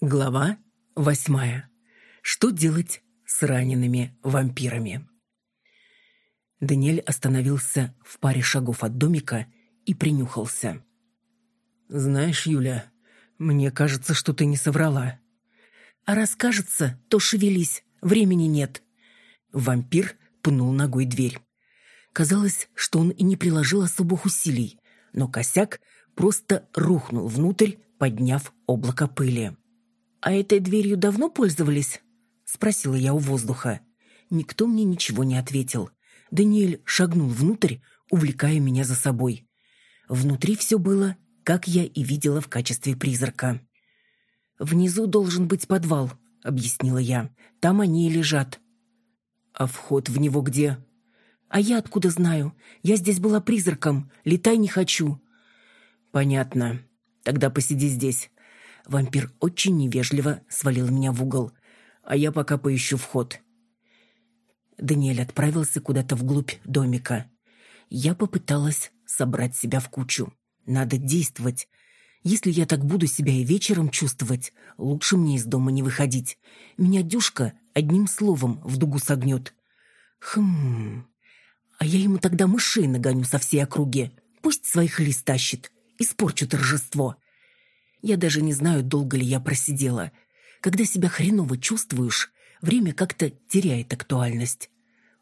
Глава восьмая. Что делать с ранеными вампирами? Даниэль остановился в паре шагов от домика и принюхался. «Знаешь, Юля, мне кажется, что ты не соврала». «А раз кажется, то шевелись, времени нет». Вампир пнул ногой дверь. Казалось, что он и не приложил особых усилий, но косяк просто рухнул внутрь, подняв облако пыли. «А этой дверью давно пользовались?» — спросила я у воздуха. Никто мне ничего не ответил. Даниэль шагнул внутрь, увлекая меня за собой. Внутри все было, как я и видела в качестве призрака. «Внизу должен быть подвал», — объяснила я. «Там они и лежат». «А вход в него где?» «А я откуда знаю? Я здесь была призраком. Летай не хочу». «Понятно. Тогда посиди здесь. Вампир очень невежливо свалил меня в угол, а я пока поищу вход. Даниэль отправился куда-то вглубь домика. Я попыталась собрать себя в кучу. Надо действовать. Если я так буду себя и вечером чувствовать, лучше мне из дома не выходить. Меня дюшка одним словом в дугу согнет. Хм... А я ему тогда мышей нагоню со всей округи. Пусть своих лист тащит. Испорчу торжество. Я даже не знаю, долго ли я просидела. Когда себя хреново чувствуешь, время как-то теряет актуальность.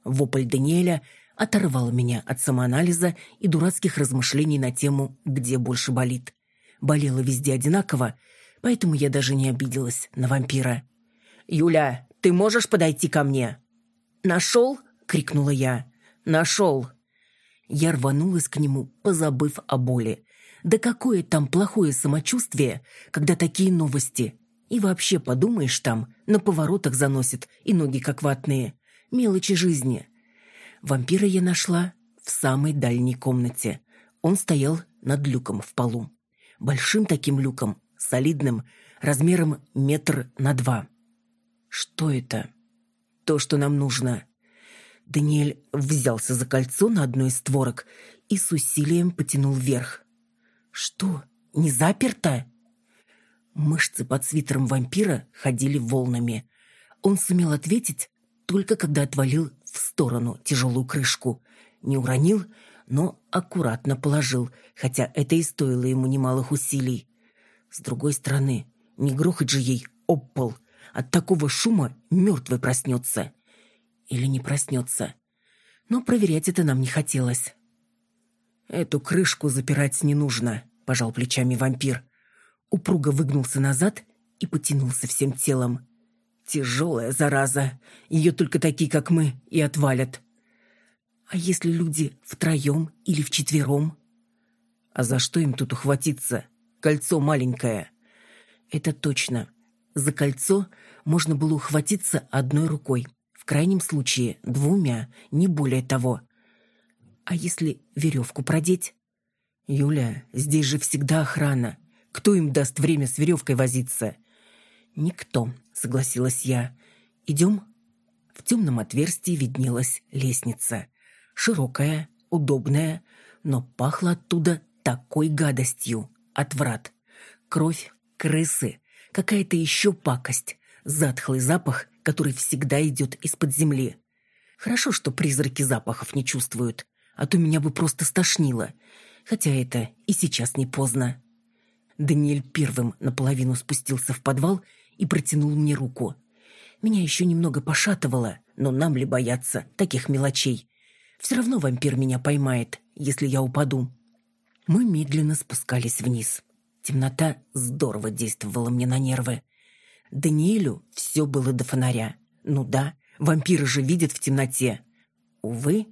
Вопль Даниэля оторвал меня от самоанализа и дурацких размышлений на тему «где больше болит». Болело везде одинаково, поэтому я даже не обиделась на вампира. «Юля, ты можешь подойти ко мне?» «Нашел?» — крикнула я. «Нашел». Я рванулась к нему, позабыв о боли. Да какое там плохое самочувствие, когда такие новости. И вообще, подумаешь там, на поворотах заносит, и ноги как ватные. Мелочи жизни. Вампира я нашла в самой дальней комнате. Он стоял над люком в полу. Большим таким люком, солидным, размером метр на два. Что это? То, что нам нужно. Даниэль взялся за кольцо на одной из створок и с усилием потянул вверх. Что, не заперто? Мышцы под свитером вампира ходили волнами. Он сумел ответить только когда отвалил в сторону тяжелую крышку. Не уронил, но аккуратно положил, хотя это и стоило ему немалых усилий. С другой стороны, не грохать же ей об пол. От такого шума мертвый проснется. Или не проснется. Но проверять это нам не хотелось. «Эту крышку запирать не нужно», — пожал плечами вампир. Упруго выгнулся назад и потянулся всем телом. «Тяжелая зараза. Ее только такие, как мы, и отвалят». «А если люди втроем или вчетвером?» «А за что им тут ухватиться? Кольцо маленькое». «Это точно. За кольцо можно было ухватиться одной рукой, крайнем случае двумя, не более того. А если веревку продеть? Юля, здесь же всегда охрана. Кто им даст время с веревкой возиться? Никто, согласилась я. Идем? В темном отверстии виднелась лестница. Широкая, удобная, но пахло оттуда такой гадостью. Отврат. Кровь, крысы, какая-то еще пакость. Затхлый запах, который всегда идет из-под земли. Хорошо, что призраки запахов не чувствуют а то меня бы просто стошнило. Хотя это и сейчас не поздно. Даниэль первым наполовину спустился в подвал и протянул мне руку. Меня еще немного пошатывало, но нам ли бояться таких мелочей? Все равно вампир меня поймает, если я упаду. Мы медленно спускались вниз. Темнота здорово действовала мне на нервы. Даниэлю все было до фонаря. Ну да, вампиры же видят в темноте. Увы,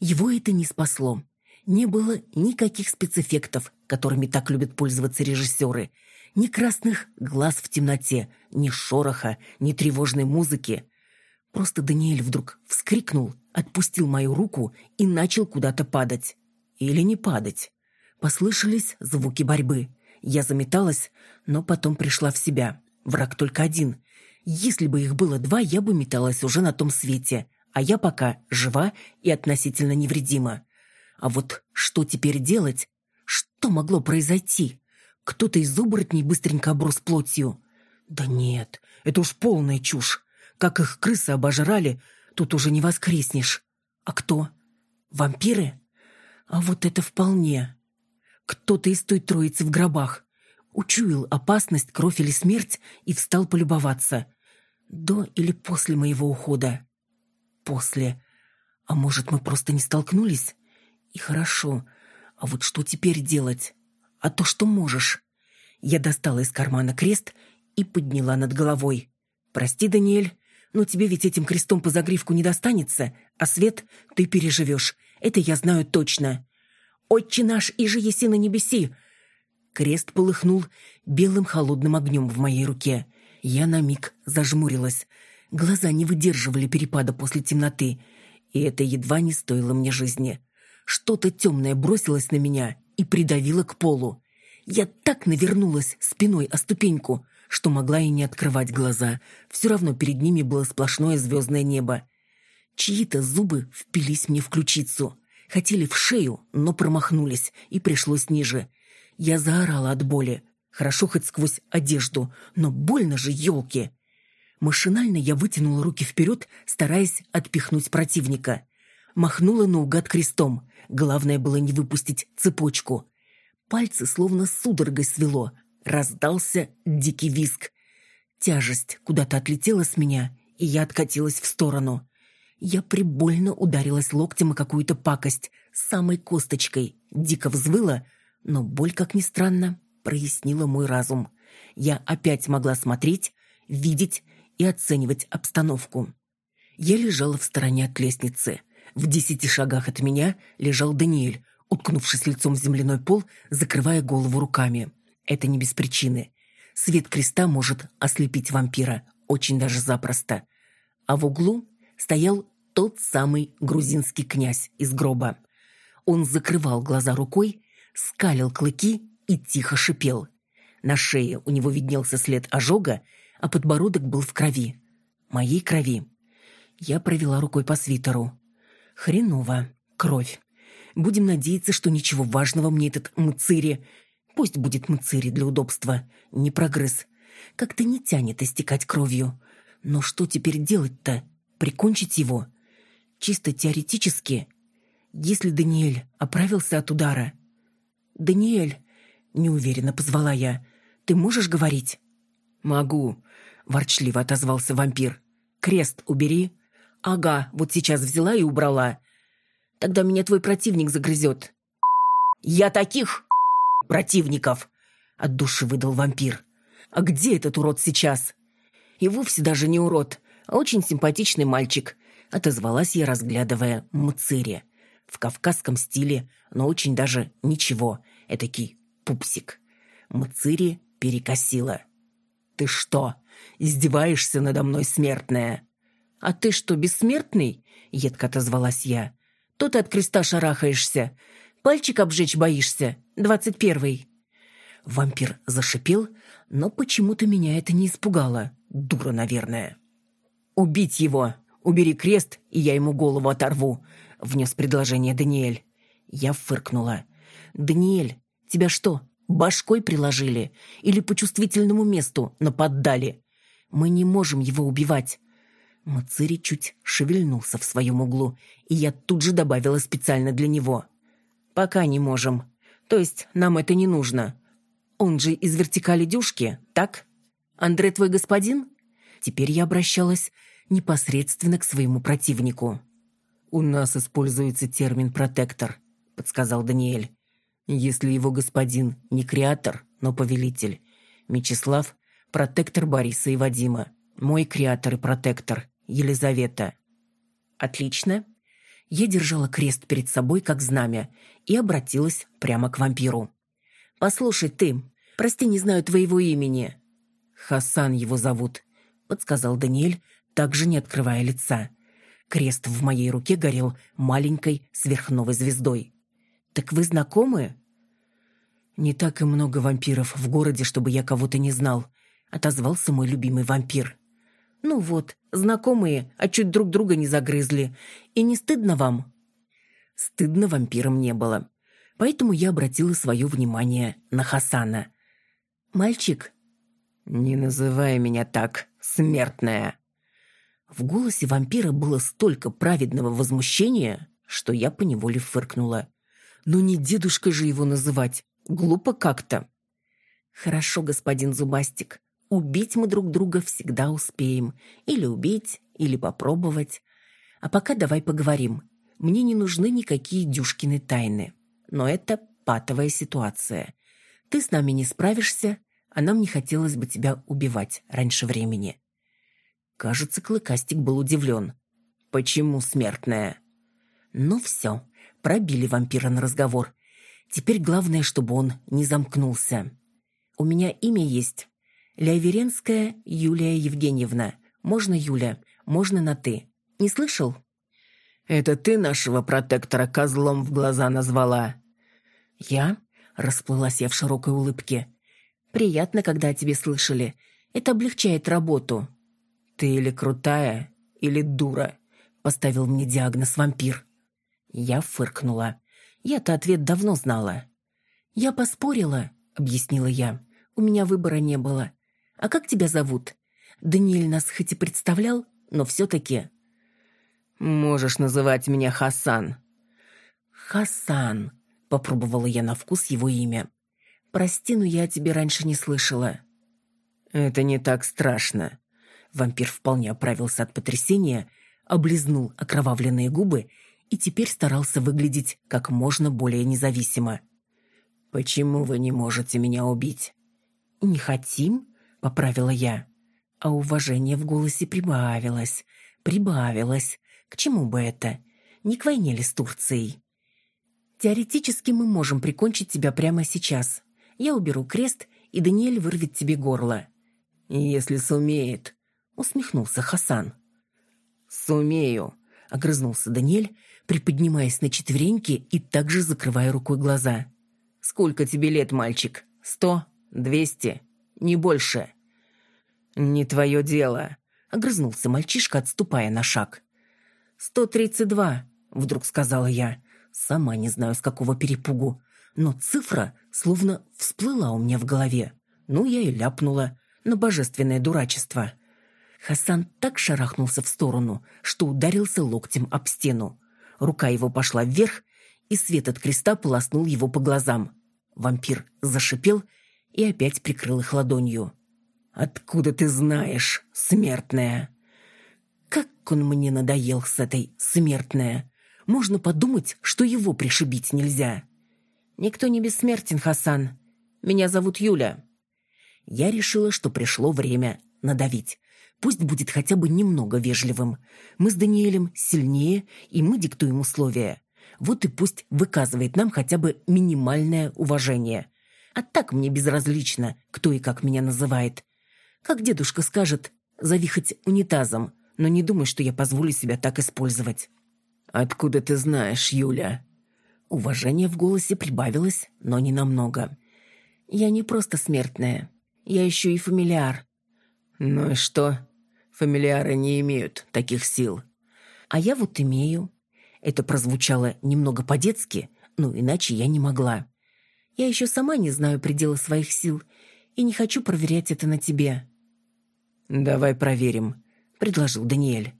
его это не спасло. Не было никаких спецэффектов, которыми так любят пользоваться режиссеры. Ни красных глаз в темноте, ни шороха, ни тревожной музыки. Просто Даниэль вдруг вскрикнул, отпустил мою руку и начал куда-то падать. Или не падать. Послышались звуки борьбы. Я заметалась, но потом пришла в себя. Враг только один. Если бы их было два, я бы металась уже на том свете. а я пока жива и относительно невредима. А вот что теперь делать? Что могло произойти? Кто-то из оборотней быстренько оброс плотью. Да нет, это уж полная чушь. Как их крысы обожрали, тут уже не воскреснешь. А кто? Вампиры? А вот это вполне. Кто-то из той троицы в гробах. Учуял опасность, кровь или смерть и встал полюбоваться. До или после моего ухода? После. А может, мы просто не столкнулись? И хорошо. А вот что теперь делать? А то, что можешь. Я достала из кармана крест и подняла над головой. «Прости, Даниэль, но тебе ведь этим крестом по загривку не достанется, а свет ты переживешь. Это я знаю точно. Отче наш, и же еси на небеси!» Крест полыхнул белым холодным огнем в моей руке. Я на миг зажмурилась. Глаза не выдерживали перепада после темноты, и это едва не стоило мне жизни. Что-то темное бросилось на меня и придавило к полу. Я так навернулась спиной о ступеньку, что могла и не открывать глаза. Все равно перед ними было сплошное звездное небо. Чьи-то зубы впились мне в ключицу. Хотели в шею, но промахнулись, и пришлось ниже. Я заорала от боли. Хорошо хоть сквозь одежду, но больно же, елки. Машинально я вытянула руки вперед, стараясь отпихнуть противника. Махнула наугад крестом. Главное было не выпустить цепочку. Пальцы словно судорогой свело. Раздался дикий виск. Тяжесть куда-то отлетела с меня, и я откатилась в сторону. Я прибольно ударилась локтем о какую-то пакость, самой косточкой, дико взвыла, но боль, как ни странно, прояснила мой разум. Я опять могла смотреть, видеть и оценивать обстановку. Я лежала в стороне от лестницы. В десяти шагах от меня лежал Даниэль, уткнувшись лицом в земляной пол, закрывая голову руками. Это не без причины. Свет креста может ослепить вампира, очень даже запросто. А в углу стоял тот самый грузинский князь из гроба. Он закрывал глаза рукой, скалил клыки и тихо шипел. На шее у него виднелся след ожога, а подбородок был в крови. Моей крови. Я провела рукой по свитеру. Хреново. Кровь. Будем надеяться, что ничего важного мне этот мцыри Пусть будет мцири для удобства, не прогресс. Как-то не тянет истекать кровью. Но что теперь делать-то? Прикончить его? Чисто теоретически. Если Даниэль оправился от удара... «Даниэль!» — неуверенно позвала я. «Ты можешь говорить?» «Могу», — ворчливо отозвался вампир. «Крест убери». «Ага, вот сейчас взяла и убрала. Тогда меня твой противник загрызет». «Я таких противников!» — от души выдал вампир. «А где этот урод сейчас?» «И вовсе даже не урод, а очень симпатичный мальчик», — отозвалась я, разглядывая Мцыри. В кавказском стиле, но очень даже ничего, этакий пупсик. Мцыри перекосила. «Ты что, издеваешься надо мной, смертная?» «А ты что, бессмертный?» — едко отозвалась я. «То ты от креста шарахаешься, Пальчик обжечь боишься? Двадцать первый». Вампир зашипел, но почему-то меня это не испугало. Дура, наверное. «Убить его! Убери крест, и я ему голову оторву!» — внес предложение Даниэль. Я фыркнула. «Даниэль, тебя что, башкой приложили? Или по чувствительному месту наподдали? Мы не можем его убивать!» Мацири чуть шевельнулся в своем углу, и я тут же добавила специально для него. «Пока не можем. То есть нам это не нужно. Он же из вертикали дюшки, так? Андре твой господин?» Теперь я обращалась непосредственно к своему противнику. «У нас используется термин «протектор», — подсказал Даниэль. «Если его господин не креатор, но повелитель. Мечислав — протектор Бориса и Вадима. Мой креатор и протектор — Елизавета». «Отлично я держала крест перед собой как знамя и обратилась прямо к вампиру. «Послушай ты, прости, не знаю твоего имени». «Хасан его зовут», — подсказал Даниэль, также не открывая лица. Крест в моей руке горел маленькой сверхновой звездой. «Так вы знакомы?» «Не так и много вампиров в городе, чтобы я кого-то не знал», — отозвался мой любимый вампир. Ну вот, знакомые, а чуть друг друга не загрызли. И не стыдно вам?» Стыдно вампирам не было. Поэтому я обратила свое внимание на Хасана. «Мальчик?» «Не называй меня так, смертная!» В голосе вампира было столько праведного возмущения, что я поневоле фыркнула. «Ну не дедушкой же его называть, глупо как-то!» «Хорошо, господин Зубастик, убить мы друг друга всегда успеем. Или убить, или попробовать. А пока давай поговорим. Мне не нужны никакие Дюшкины тайны. Но это патовая ситуация. Ты с нами не справишься, а нам не хотелось бы тебя убивать раньше времени». Кажется, Клыкастик был удивлен. «Почему смертная?» «Ну все, пробили вампира на разговор. Теперь главное, чтобы он не замкнулся. У меня имя есть. Ляверенская Юлия Евгеньевна. Можно Юля, можно на «ты». Не слышал?» «Это ты нашего протектора козлом в глаза назвала?» «Я?» — расплылась я в широкой улыбке. «Приятно, когда о тебе слышали. Это облегчает работу». «Ты или крутая, или дура», — поставил мне диагноз вампир. Я фыркнула. Я-то ответ давно знала. «Я поспорила», — объяснила я. «У меня выбора не было. А как тебя зовут? Даниэль нас хоть и представлял, но все-таки...» «Можешь называть меня Хасан». «Хасан», — попробовала я на вкус его имя. «Прости, но я о тебе раньше не слышала». «Это не так страшно». Вампир вполне оправился от потрясения, облизнул окровавленные губы и теперь старался выглядеть как можно более независимо. «Почему вы не можете меня убить?» «Не хотим?» — поправила я. А уважение в голосе прибавилось, прибавилось. К чему бы это? Не к войне ли с Турцией? Теоретически мы можем прикончить тебя прямо сейчас. Я уберу крест, и Даниэль вырвет тебе горло. Если сумеет, усмехнулся Хасан. Сумею, огрызнулся Даниэль, приподнимаясь на четвереньки и также закрывая рукой глаза. Сколько тебе лет, мальчик? Сто? Двести? Не больше. Не твое дело, огрызнулся мальчишка, отступая на шаг. «Сто тридцать два», — вдруг сказала я. Сама не знаю, с какого перепугу. Но цифра словно всплыла у меня в голове. Ну, я и ляпнула на божественное дурачество. Хасан так шарахнулся в сторону, что ударился локтем об стену. Рука его пошла вверх, и свет от креста полоснул его по глазам. Вампир зашипел и опять прикрыл их ладонью. «Откуда ты знаешь, смертная?» Как он мне надоел с этой смертная. Можно подумать, что его пришибить нельзя. Никто не бессмертен, Хасан. Меня зовут Юля. Я решила, что пришло время надавить. Пусть будет хотя бы немного вежливым. Мы с Даниэлем сильнее, и мы диктуем условия. Вот и пусть выказывает нам хотя бы минимальное уважение. А так мне безразлично, кто и как меня называет. Как дедушка скажет, зови хоть унитазом, но не думай, что я позволю себя так использовать». «Откуда ты знаешь, Юля?» Уважение в голосе прибавилось, но не намного. «Я не просто смертная. Я еще и фамилиар». «Ну и что? Фамилиары не имеют таких сил». «А я вот имею». Это прозвучало немного по-детски, но иначе я не могла. Я еще сама не знаю предела своих сил и не хочу проверять это на тебе. «Давай проверим», предложил Даниэль.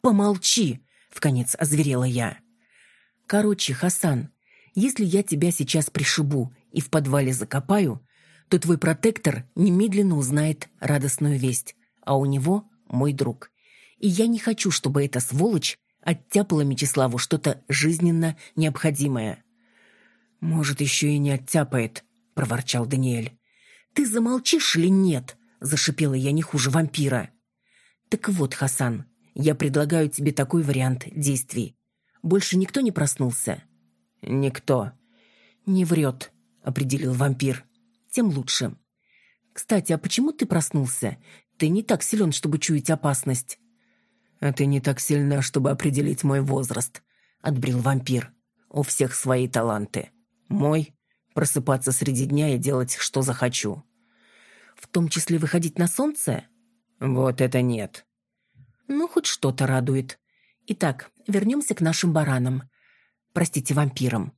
«Помолчи!» — вконец озверела я. «Короче, Хасан, если я тебя сейчас пришибу и в подвале закопаю, то твой протектор немедленно узнает радостную весть, а у него мой друг. И я не хочу, чтобы эта сволочь оттяпала Мечиславу что-то жизненно необходимое». «Может, еще и не оттяпает», — проворчал Даниэль. «Ты замолчишь или нет?» — зашипела я не хуже вампира. «Так вот, Хасан, я предлагаю тебе такой вариант действий. Больше никто не проснулся?» «Никто». «Не врет», — определил вампир. «Тем лучше». «Кстати, а почему ты проснулся? Ты не так силен, чтобы чуять опасность». «А ты не так сильна, чтобы определить мой возраст», — отбрил вампир. «У всех свои таланты. Мой — просыпаться среди дня и делать, что захочу». «В том числе выходить на солнце?» «Вот это нет. Ну, хоть что-то радует. Итак, вернемся к нашим баранам. Простите, вампирам.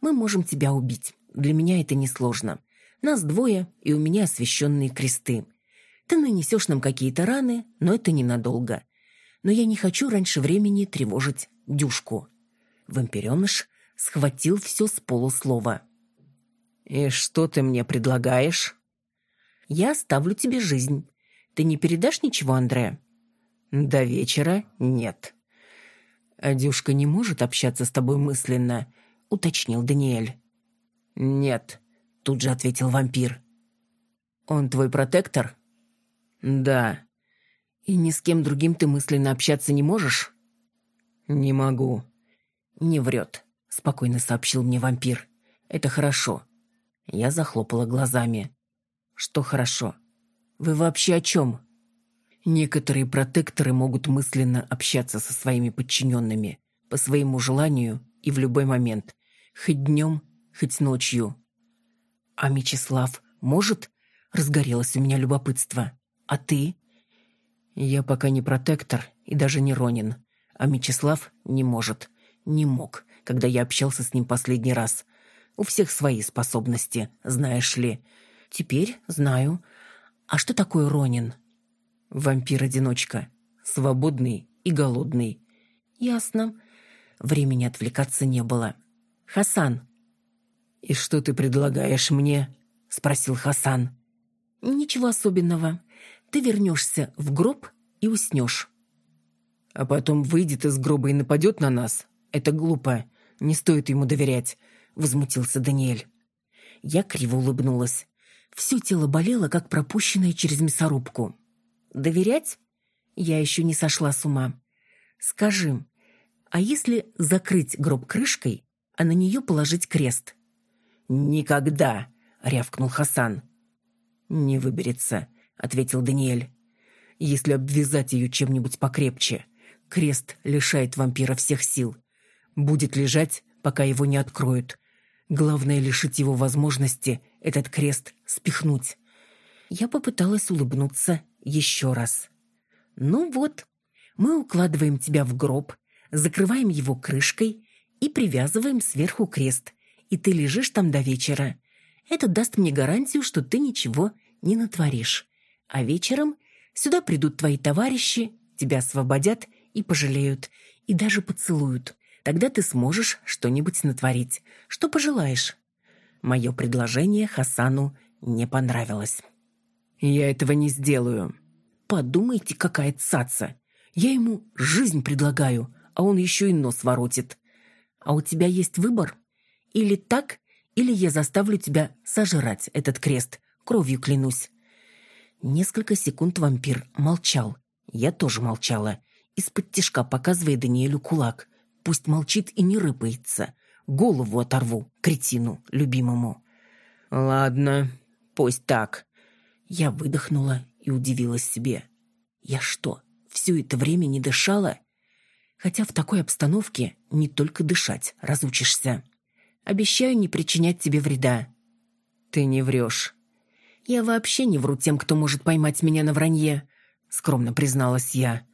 Мы можем тебя убить. Для меня это несложно. Нас двое, и у меня освещенные кресты. Ты нанесешь нам какие-то раны, но это ненадолго. Но я не хочу раньше времени тревожить Дюшку. Вампиреныш схватил все с полуслова. «И что ты мне предлагаешь?» «Я оставлю тебе жизнь. Ты не передашь ничего, Андре?» «До вечера нет». «Адюшка не может общаться с тобой мысленно», — уточнил Даниэль. «Нет», — тут же ответил вампир. «Он твой протектор?» «Да». «И ни с кем другим ты мысленно общаться не можешь?» «Не могу». «Не врет», — спокойно сообщил мне вампир. «Это хорошо». Я захлопала глазами. «Что хорошо? Вы вообще о чем?» Некоторые протекторы могут мысленно общаться со своими подчиненными по своему желанию и в любой момент, хоть днем, хоть ночью. «А Мечислав может?» — разгорелось у меня любопытство. «А ты?» «Я пока не протектор и даже не Ронин, а Мечислав не может, не мог, когда я общался с ним последний раз. У всех свои способности, знаешь ли. Теперь знаю. А что такое Ронин?» «Вампир-одиночка. Свободный и голодный». «Ясно. Времени отвлекаться не было. Хасан». «И что ты предлагаешь мне?» — спросил Хасан. «Ничего особенного. Ты вернешься в гроб и уснешь». «А потом выйдет из гроба и нападет на нас? Это глупо. Не стоит ему доверять», — возмутился Даниэль. Я криво улыбнулась. Все тело болело, как пропущенное через мясорубку. «Доверять? Я еще не сошла с ума. Скажи, а если закрыть гроб крышкой, а на нее положить крест?» «Никогда!» — рявкнул Хасан. «Не выберется», — ответил Даниэль. «Если обвязать ее чем-нибудь покрепче, крест лишает вампира всех сил. Будет лежать, пока его не откроют. Главное — лишить его возможности этот крест спихнуть». Я попыталась улыбнуться еще раз. «Ну вот, мы укладываем тебя в гроб, закрываем его крышкой и привязываем сверху крест, и ты лежишь там до вечера. Это даст мне гарантию, что ты ничего не натворишь. А вечером сюда придут твои товарищи, тебя освободят и пожалеют, и даже поцелуют. Тогда ты сможешь что-нибудь натворить, что пожелаешь». Мое предложение Хасану не понравилось. «Я этого не сделаю». «Подумайте, какая цаца! Я ему жизнь предлагаю, а он еще и нос воротит. А у тебя есть выбор?» Или так, или я заставлю тебя сожрать этот крест. Кровью клянусь». Несколько секунд вампир молчал. Я тоже молчала. Из-под тишка показывая Даниэлю кулак. Пусть молчит и не рыпается. Голову оторву, кретину, любимому. «Ладно, пусть так». Я выдохнула и удивилась себе. Я что, все это время не дышала? Хотя в такой обстановке не только дышать разучишься. Обещаю не причинять тебе вреда». «Ты не врешь». «Я вообще не вру тем, кто может поймать меня на вранье», — скромно призналась я.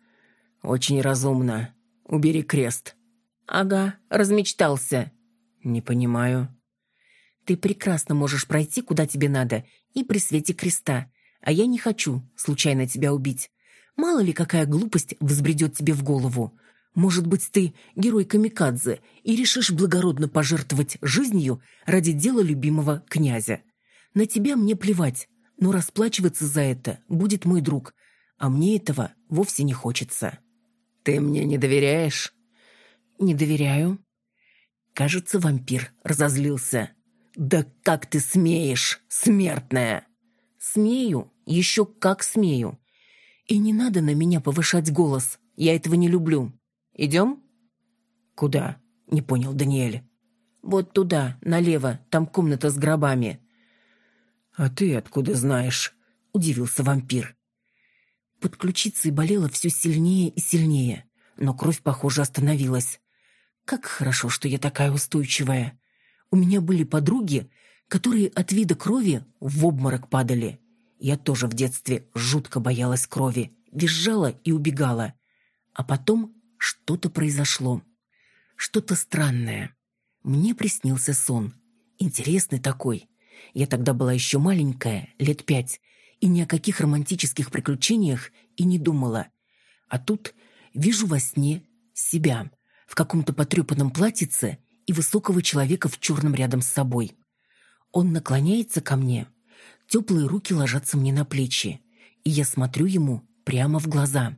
«Очень разумно. Убери крест». «Ага, размечтался». «Не понимаю». «Ты прекрасно можешь пройти, куда тебе надо, и при свете креста, а я не хочу случайно тебя убить. Мало ли какая глупость взбредет тебе в голову. Может быть, ты герой камикадзе и решишь благородно пожертвовать жизнью ради дела любимого князя. На тебя мне плевать, но расплачиваться за это будет мой друг, а мне этого вовсе не хочется. Ты мне не доверяешь? Не доверяю. Кажется, вампир разозлился. Да как ты смеешь, смертная? Смею, еще как смею. И не надо на меня повышать голос, я этого не люблю. Идем?» «Куда?» — не понял Даниэль. «Вот туда, налево, там комната с гробами». «А ты откуда знаешь?» — удивился вампир. Под ключицей болело все сильнее и сильнее, но кровь, похоже, остановилась. Как хорошо, что я такая устойчивая. У меня были подруги, которые от вида крови в обморок падали. Я тоже в детстве жутко боялась крови, визжала и убегала. А потом что-то произошло. Что-то странное. Мне приснился сон. Интересный такой. Я тогда была еще маленькая, лет пять, и ни о каких романтических приключениях и не думала. А тут вижу во сне себя в каком-то потрепанном платьице и высокого человека в черном рядом с собой. Он наклоняется ко мне, теплые руки ложатся мне на плечи, и я смотрю ему прямо в глаза.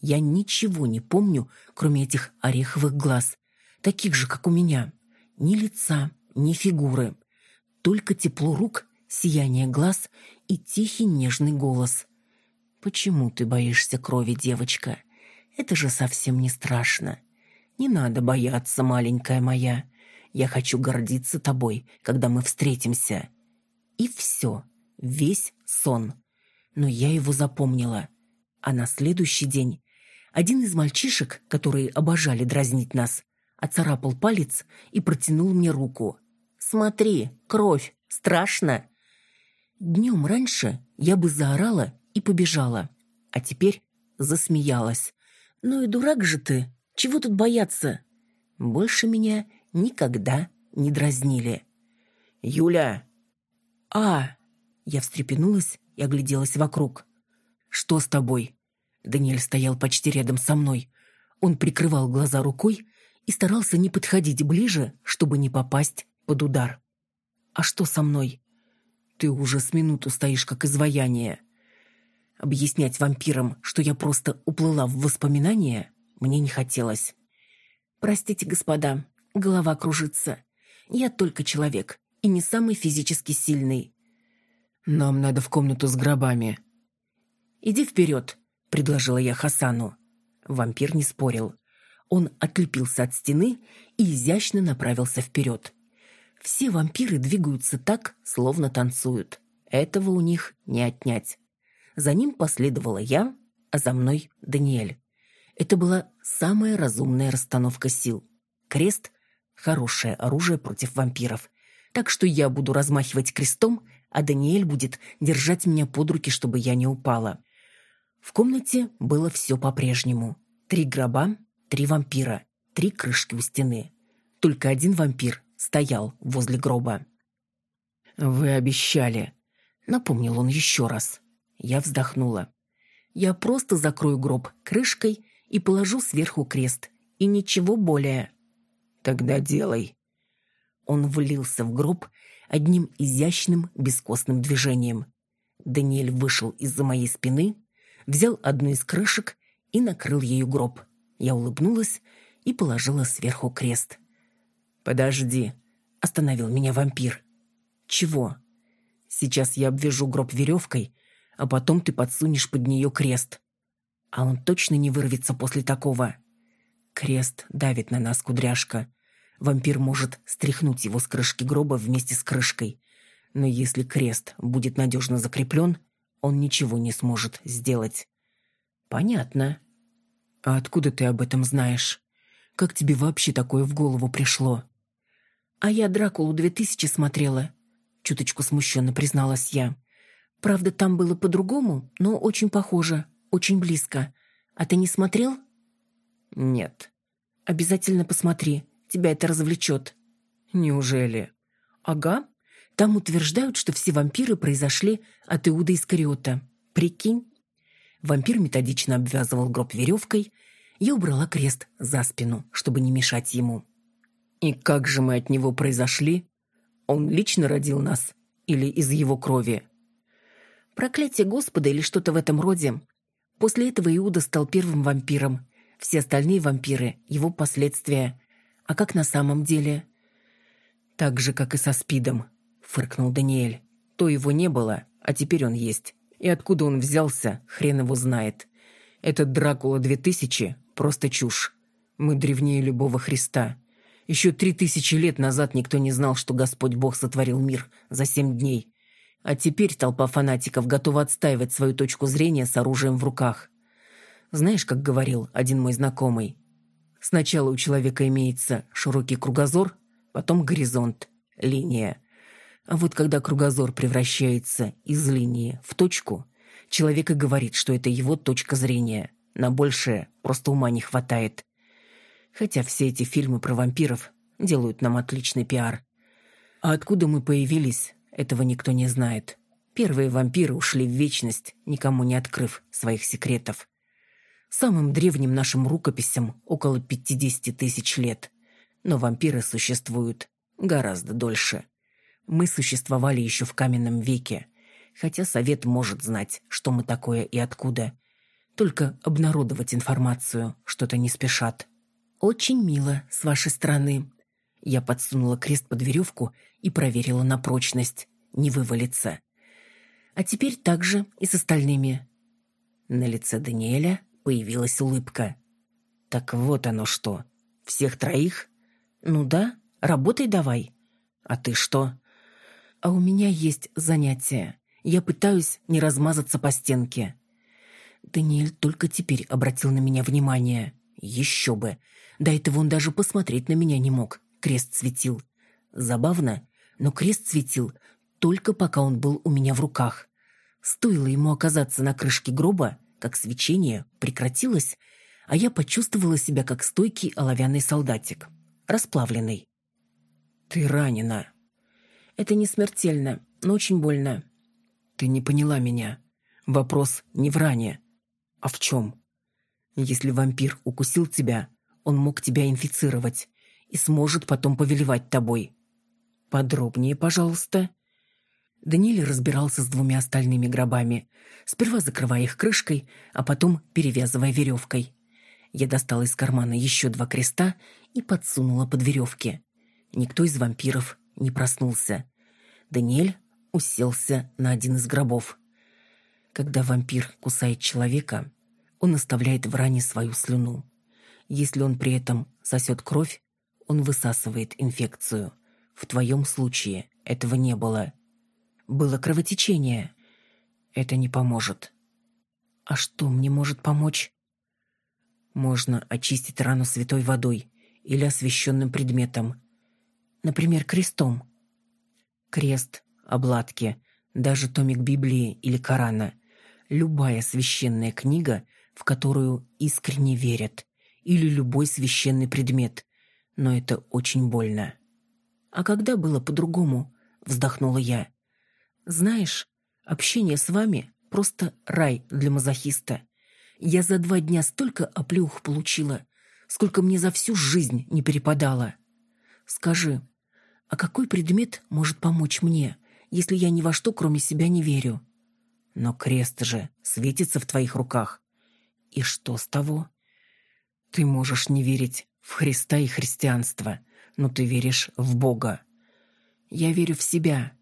Я ничего не помню, кроме этих ореховых глаз, таких же, как у меня. Ни лица, ни фигуры. Только тепло рук, сияние глаз и тихий нежный голос. «Почему ты боишься крови, девочка? Это же совсем не страшно. Не надо бояться, маленькая моя. Я хочу гордиться тобой, когда мы встретимся». И все, весь сон. Но я его запомнила. А на следующий день один из мальчишек, которые обожали дразнить нас, оцарапал палец и протянул мне руку. «Смотри, кровь, страшно!» Днем раньше я бы заорала и побежала, а теперь засмеялась. «Ну и дурак же ты! Чего тут бояться?» Больше меня никогда не дразнили. «Юля!» «А!» Я встрепенулась и огляделась вокруг. «Что с тобой?» Даниэль стоял почти рядом со мной. Он прикрывал глаза рукой и старался не подходить ближе, чтобы не попасть под удар. «А что со мной?» «Ты уже с минуту стоишь как изваяние». Объяснять вампирам, что я просто уплыла в воспоминания, мне не хотелось. «Простите, господа, голова кружится. Я только человек и не самый физически сильный». «Нам надо в комнату с гробами». «Иди вперед», — предложила я Хасану. Вампир не спорил. Он отлепился от стены и изящно направился вперед. Все вампиры двигаются так, словно танцуют. Этого у них не отнять. За ним последовала я, а за мной Даниэль. Это была самая разумная расстановка сил. Крест — хорошее оружие против вампиров. Так что я буду размахивать крестом, а Даниэль будет держать меня под руки, чтобы я не упала. В комнате было все по-прежнему. Три гроба, три вампира, три крышки у стены. Только один вампир стоял возле гроба. «Вы обещали», — напомнил он еще раз. Я вздохнула. «Я просто закрою гроб крышкой и положу сверху крест, и ничего более». «Тогда делай». Он влился в гроб одним изящным бескостным движением. Даниэль вышел из-за моей спины, взял одну из крышек и накрыл ею гроб. Я улыбнулась и положила сверху крест. «Подожди», — остановил меня вампир. «Чего?» «Сейчас я обвяжу гроб веревкой, а потом ты подсунешь под нее крест. А он точно не вырвется после такого?» Крест давит на нас, кудряшка. Вампир может стряхнуть его с крышки гроба вместе с крышкой. Но если крест будет надежно закреплен, он ничего не сможет сделать. «Понятно», «А откуда ты об этом знаешь? Как тебе вообще такое в голову пришло?» «А я Дракулу 2000 смотрела», — чуточку смущенно призналась я. «Правда, там было по-другому, но очень похоже, очень близко. А ты не смотрел?» «Нет». «Обязательно посмотри, тебя это развлечет». «Неужели?» «Ага. Там утверждают, что все вампиры произошли от Иуда Искариота. Прикинь?» Вампир методично обвязывал гроб веревкой. Я убрала крест за спину, чтобы не мешать ему. «И как же мы от него произошли? Он лично родил нас? Или из его крови?» «Проклятие Господа или что-то в этом роде. После этого Иуда стал первым вампиром. Все остальные вампиры — его последствия. А как на самом деле?» «Так же, как и со Спидом», — фыркнул Даниэль. «То его не было, а теперь он есть. И откуда он взялся, хрен его знает. Этот Дракула 2000 — просто чушь. Мы древнее любого Христа. Еще три тысячи лет назад никто не знал, что Господь Бог сотворил мир за семь дней. А теперь толпа фанатиков готова отстаивать свою точку зрения с оружием в руках. Знаешь, как говорил один мой знакомый? Сначала у человека имеется широкий кругозор, потом горизонт, линия. А вот когда кругозор превращается из линии в точку, человек и говорит, что это его точка зрения. На большее просто ума не хватает. Хотя все эти фильмы про вампиров делают нам отличный пиар. А откуда мы появились, этого никто не знает. Первые вампиры ушли в вечность, никому не открыв своих секретов. Самым древним нашим рукописям около 50 тысяч лет. Но вампиры существуют гораздо дольше. Мы существовали еще в каменном веке, хотя совет может знать, что мы такое и откуда. Только обнародовать информацию что-то не спешат. «Очень мило с вашей стороны». Я подсунула крест под веревку и проверила на прочность. Не вывалится. А теперь так же и с остальными. На лице Даниэля появилась улыбка. «Так вот оно что. Всех троих?» «Ну да, работай давай». «А ты что?» «А у меня есть занятие. Я пытаюсь не размазаться по стенке». Даниэль только теперь обратил на меня внимание. Еще бы. До этого он даже посмотреть на меня не мог. Крест светил. Забавно, но крест светил только пока он был у меня в руках. Стоило ему оказаться на крышке гроба, как свечение прекратилось, а я почувствовала себя как стойкий оловянный солдатик. Расплавленный. «Ты ранена». «Это не смертельно, но очень больно». «Ты не поняла меня. Вопрос не в ране, а в чем? Если вампир укусил тебя, он мог тебя инфицировать и сможет потом повелевать тобой. Подробнее, пожалуйста». Даниэль разбирался с двумя остальными гробами, сперва закрывая их крышкой, а потом перевязывая веревкой. Я достала из кармана еще два креста и подсунула под веревки. Никто из вампиров не проснулся. Даниэль уселся на один из гробов. Когда вампир кусает человека, он оставляет в ране свою слюну. Если он при этом сосет кровь, он высасывает инфекцию. В твоем случае этого не было. Было кровотечение. Это не поможет. А что мне может помочь? Можно очистить рану святой водой или освященным предметом. Например, крестом. Крест, обладки, даже томик Библии или Корана любая священная книга, в которую искренне верят, или любой священный предмет, но это очень больно. А когда было по-другому, вздохнула я. Знаешь, общение с вами просто рай для мазохиста. Я за два дня столько оплеух получила, сколько мне за всю жизнь не перепадало. Скажи, а какой предмет может помочь мне, если я ни во что кроме себя не верю? Но крест же светится в твоих руках. И что с того? Ты можешь не верить в Христа и христианство, но ты веришь в Бога. Я верю в себя.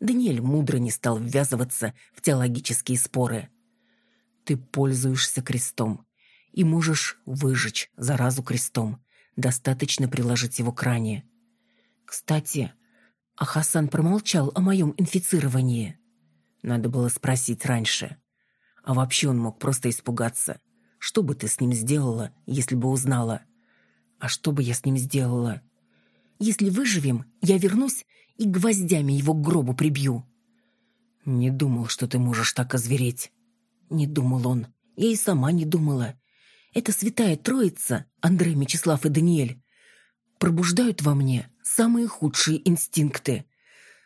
Даниэль мудро не стал ввязываться в теологические споры. Ты пользуешься крестом и можешь выжечь заразу крестом. Достаточно приложить его к ране. Кстати, а Хасан промолчал о моем инфицировании. Надо было спросить раньше. А вообще он мог просто испугаться. Что бы ты с ним сделала, если бы узнала? А что бы я с ним сделала? Если выживем, я вернусь и гвоздями его к гробу прибью. Не думал, что ты можешь так озвереть. Не думал он. Я и сама не думала. Это святая троица, Андрей, Мечислав и Даниэль, пробуждают во мне самые худшие инстинкты.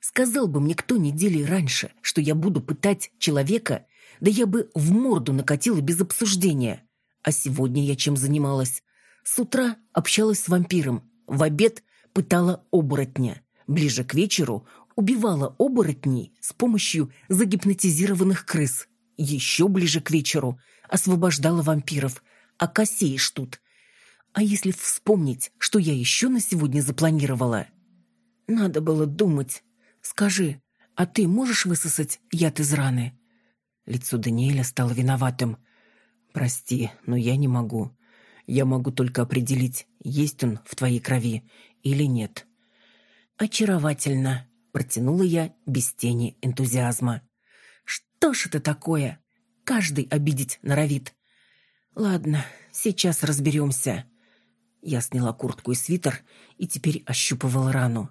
Сказал бы мне кто недели раньше, что я буду пытать человека, да я бы в морду накатила без обсуждения. А сегодня я чем занималась? С утра общалась с вампиром, в обед пытала оборотня. Ближе к вечеру убивала оборотней с помощью загипнотизированных крыс. Еще ближе к вечеру освобождала вампиров. А косеешь тут. А если вспомнить, что я еще на сегодня запланировала? Надо было думать, Скажи, а ты можешь высосать яд из раны?» Лицо Даниэля стало виноватым. «Прости, но я не могу. Я могу только определить, есть он в твоей крови или нет». «Очаровательно», — протянула я без тени энтузиазма. «Что ж это такое? Каждый обидеть норовит. Ладно, сейчас разберемся». Я сняла куртку и свитер и теперь ощупывала рану.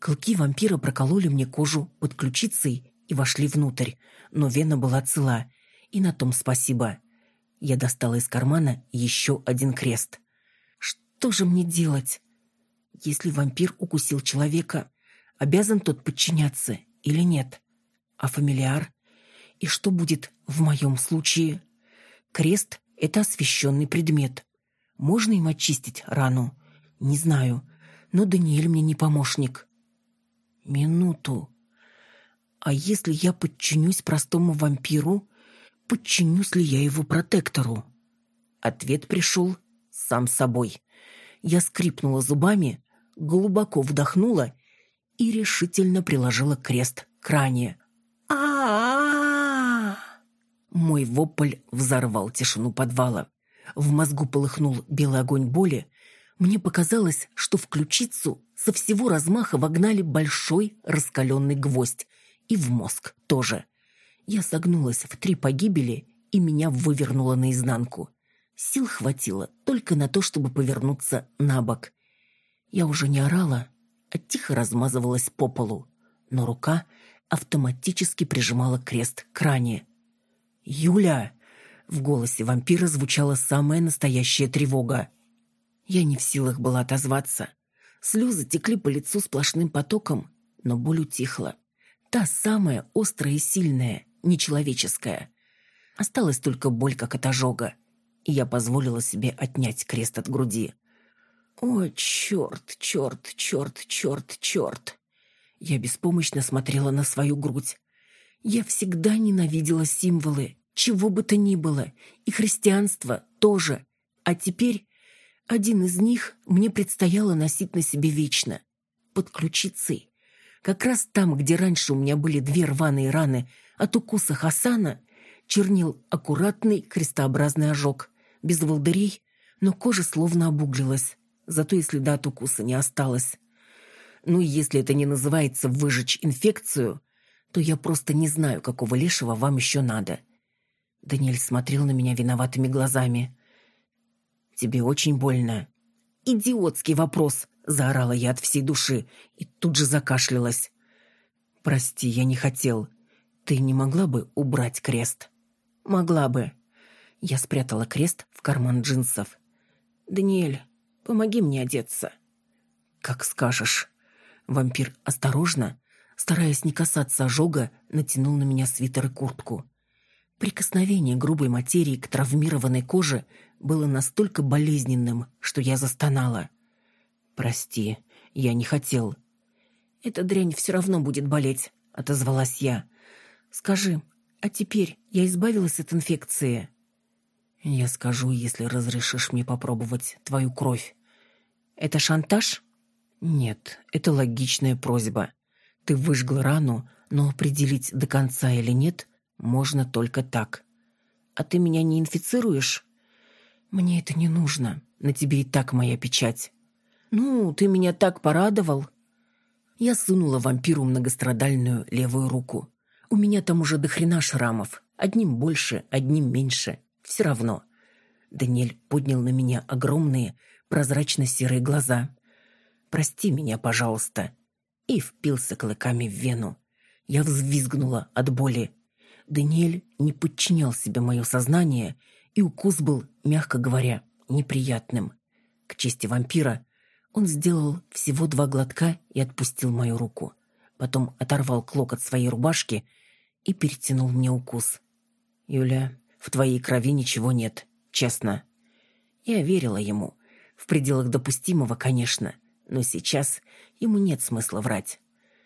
Клыки вампира прокололи мне кожу под ключицей и вошли внутрь, но вена была цела, и на том спасибо. Я достала из кармана еще один крест. Что же мне делать? Если вампир укусил человека, обязан тот подчиняться или нет? А фамилиар? И что будет в моем случае? Крест — это освященный предмет. Можно им очистить рану? Не знаю, но Даниэль мне не помощник. Минуту. А если я подчинюсь простому вампиру, подчинюсь ли я его протектору? Ответ пришел сам собой. Я скрипнула зубами, глубоко вдохнула и решительно приложила крест к ране. а Мой вопль взорвал тишину подвала. В мозгу полыхнул белый огонь боли. Мне показалось, что в ключицу со всего размаха вогнали большой раскаленный гвоздь. И в мозг тоже. Я согнулась в три погибели, и меня вывернуло наизнанку. Сил хватило только на то, чтобы повернуться на бок. Я уже не орала, а тихо размазывалась по полу, но рука автоматически прижимала крест к ране. «Юля!» — в голосе вампира звучала самая настоящая тревога. Я не в силах была отозваться. Слезы текли по лицу сплошным потоком, но боль утихла. Та самая острая и сильная, нечеловеческая. Осталась только боль, как от ожога, и я позволила себе отнять крест от груди. О, черт, черт, черт, черт, черт. Я беспомощно смотрела на свою грудь. Я всегда ненавидела символы, чего бы то ни было, и христианство тоже. А теперь один из них мне предстояло носить на себе вечно. Под ключицей. Как раз там, где раньше у меня были две рваные раны от укуса Хасана, чернил аккуратный крестообразный ожог, без волдырей, но кожа словно обуглилась. Зато и следа от укуса не осталось. Ну, если это не называется выжечь инфекцию, то я просто не знаю, какого лешего вам еще надо. Даниэль смотрел на меня виноватыми глазами. «Тебе очень больно?» «Идиотский вопрос!» — заорала я от всей души и тут же закашлялась. «Прости, я не хотел. Ты не могла бы убрать крест?» «Могла бы». Я спрятала крест в карман джинсов. «Даниэль, помоги мне одеться». «Как скажешь». Вампир осторожно, стараясь не касаться ожога, натянул на меня свитер и куртку. Прикосновение грубой материи к травмированной коже было настолько болезненным, что я застонала. «Прости, я не хотел». «Эта дрянь все равно будет болеть», — отозвалась я. «Скажи, а теперь я избавилась от инфекции?» «Я скажу, если разрешишь мне попробовать твою кровь». «Это шантаж?» «Нет, это логичная просьба. Ты выжгла рану, но определить до конца или нет можно только так. А ты меня не инфицируешь?» «Мне это не нужно. На тебе и так моя печать». «Ну, ты меня так порадовал». Я сунула вампиру многострадальную левую руку. У меня там уже до хрена шрамов. Одним больше, одним меньше. Все равно. Даниэль поднял на меня огромные, прозрачно-серые глаза. «Прости меня, пожалуйста». И впился клыками в вену. Я взвизгнула от боли. Даниэль не подчинял себе мое сознание, и укус был, мягко говоря, неприятным. К чести вампира, он сделал всего два глотка и отпустил мою руку. Потом оторвал клок от своей рубашки и перетянул мне укус. «Юля, в твоей крови ничего нет, честно». Я верила ему. В пределах допустимого, конечно. Но сейчас ему нет смысла врать.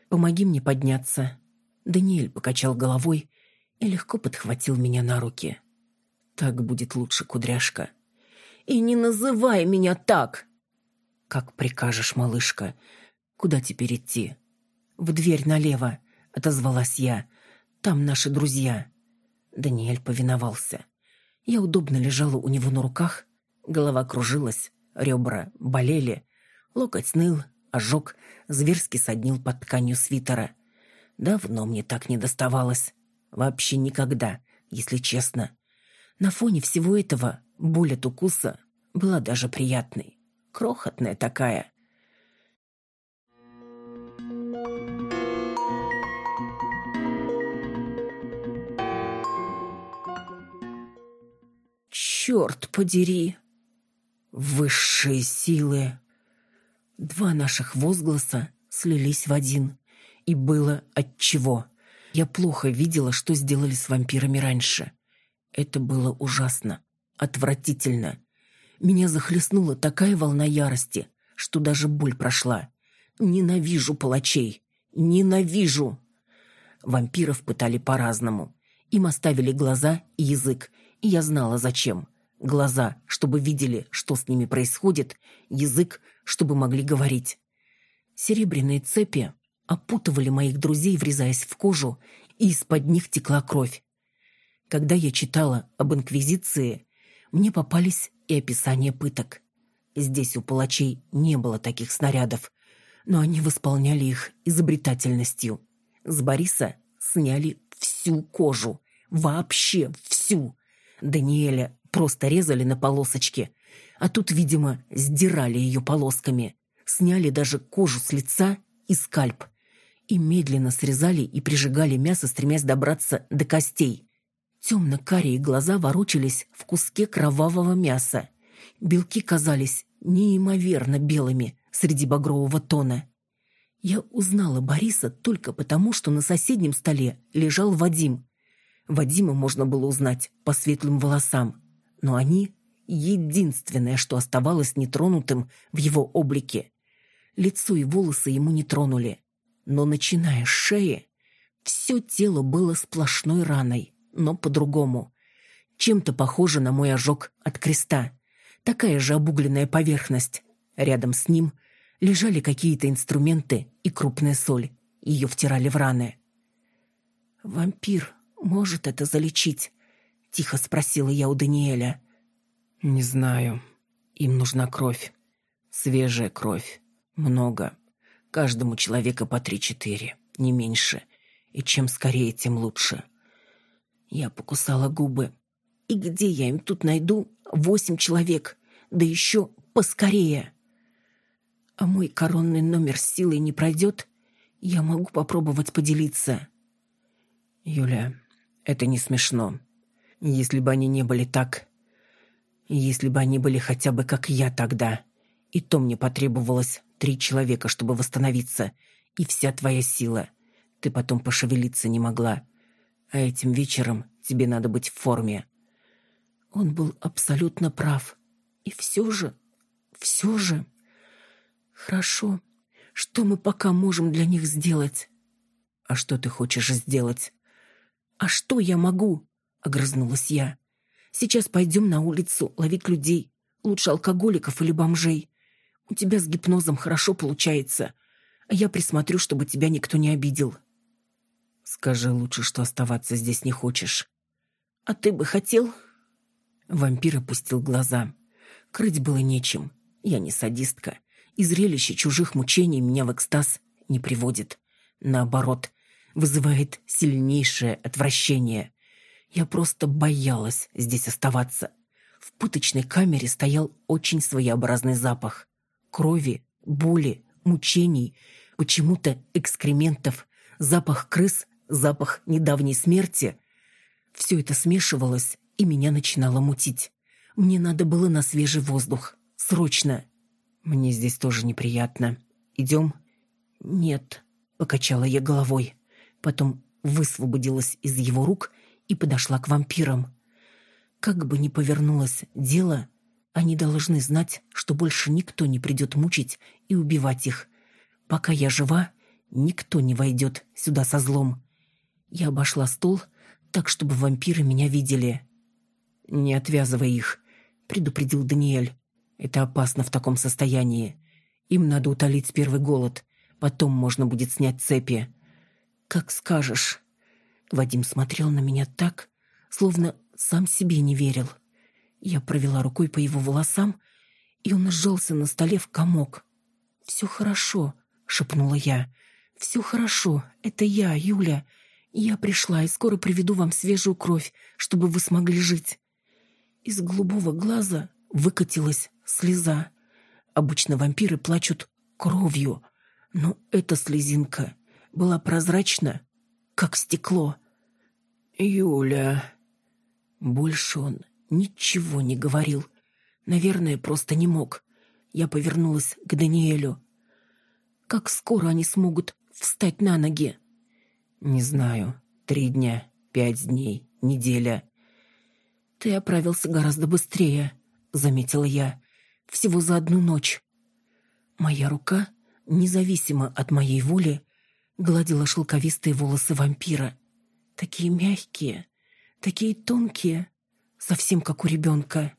«Помоги мне подняться». Даниэль покачал головой и легко подхватил меня на руки. «Так будет лучше, кудряшка». «И не называй меня так!» «Как прикажешь, малышка. Куда теперь идти?» «В дверь налево», — отозвалась я. Там наши друзья». Даниэль повиновался. Я удобно лежала у него на руках, голова кружилась, ребра болели, локоть ныл, ожог, зверски соднил под тканью свитера. Давно мне так не доставалось. Вообще никогда, если честно. На фоне всего этого боль от укуса была даже приятной. Крохотная такая. Черт подери!» «Высшие силы!» Два наших возгласа слились в один. И было отчего. Я плохо видела, что сделали с вампирами раньше. Это было ужасно, отвратительно. Меня захлестнула такая волна ярости, что даже боль прошла. Ненавижу палачей. Ненавижу. Вампиров пытали по-разному. Им оставили глаза и язык, и я знала, зачем. Глаза, чтобы видели, что с ними происходит, язык, чтобы могли говорить. Серебряные цепи опутывали моих друзей, врезаясь в кожу, и из-под них текла кровь. Когда я читала об Инквизиции, мне попались и описания пыток. Здесь у палачей не было таких снарядов, но они восполняли их изобретательностью. С Бориса сняли всю кожу, вообще всю. Даниэля просто резали на полосочки, а тут, видимо, сдирали ее полосками. Сняли даже кожу с лица и скальп. И медленно срезали и прижигали мясо, стремясь добраться до костей. Темно-карие глаза ворочались в куске кровавого мяса. Белки казались неимоверно белыми среди багрового тона. Я узнала Бориса только потому, что на соседнем столе лежал Вадим. Вадима можно было узнать по светлым волосам, но они — единственное, что оставалось нетронутым в его облике. Лицо и волосы ему не тронули, но, начиная с шеи, все тело было сплошной раной, но по-другому. Чем-то похоже на мой ожог от креста. Такая же обугленная поверхность. Рядом с ним лежали какие-то инструменты и крупная соль. Ее втирали в раны. «Вампир может это залечить?» — тихо спросила я у Даниэля. «Не знаю. Им нужна кровь. Свежая кровь. Много. Каждому человека по три-четыре, не меньше. И чем скорее, тем лучше». Я покусала губы. «И где я им тут найду восемь человек? Да еще поскорее!» «А мой коронный номер с силой не пройдет? Я могу попробовать поделиться». «Юля, это не смешно. Если бы они не были так... Если бы они были хотя бы как я тогда. И то мне потребовалось три человека, чтобы восстановиться. И вся твоя сила. Ты потом пошевелиться не могла. А этим вечером тебе надо быть в форме». Он был абсолютно прав. И все же... Все же... Хорошо. Что мы пока можем для них сделать? А что ты хочешь сделать? «А что я могу?» — огрызнулась я. «Сейчас пойдем на улицу ловить людей, лучше алкоголиков или бомжей. У тебя с гипнозом хорошо получается, а я присмотрю, чтобы тебя никто не обидел». «Скажи лучше, что оставаться здесь не хочешь». «А ты бы хотел?» Вампир опустил глаза. Крыть было нечем. Я не садистка, и зрелище чужих мучений меня в экстаз не приводит. Наоборот, вызывает сильнейшее отвращение. Я просто боялась здесь оставаться. В пыточной камере стоял очень своеобразный запах. Крови, боли, мучений, почему-то экскрементов, запах крыс, запах недавней смерти. Все это смешивалось, и меня начинало мутить. Мне надо было на свежий воздух. Срочно. Мне здесь тоже неприятно. Идем? Нет, покачала я головой потом высвободилась из его рук и подошла к вампирам. Как бы ни повернулось дело, они должны знать, что больше никто не придет мучить и убивать их. Пока я жива, никто не войдет сюда со злом. Я обошла стол так, чтобы вампиры меня видели. «Не отвязывай их», — предупредил Даниэль. «Это опасно в таком состоянии. Им надо утолить первый голод, потом можно будет снять цепи». «Как скажешь». Вадим смотрел на меня так, словно сам себе не верил. Я провела рукой по его волосам, и он сжался на столе в комок. «Все хорошо», — шепнула я. «Все хорошо. Это я, Юля. Я пришла и скоро приведу вам свежую кровь, чтобы вы смогли жить». Из голубого глаза выкатилась слеза. Обычно вампиры плачут кровью, но эта слезинка была прозрачна, как стекло. «Юля...» Больше он ничего не говорил. Наверное, просто не мог. Я повернулась к Даниэлю. Как скоро они смогут встать на ноги? Не знаю. Три дня, пять дней, неделя. Ты оправился гораздо быстрее, заметила я. Всего за одну ночь. Моя рука, независимо от моей воли, гладила шелковистые волосы вампира. Такие мягкие, такие тонкие, совсем как у ребенка.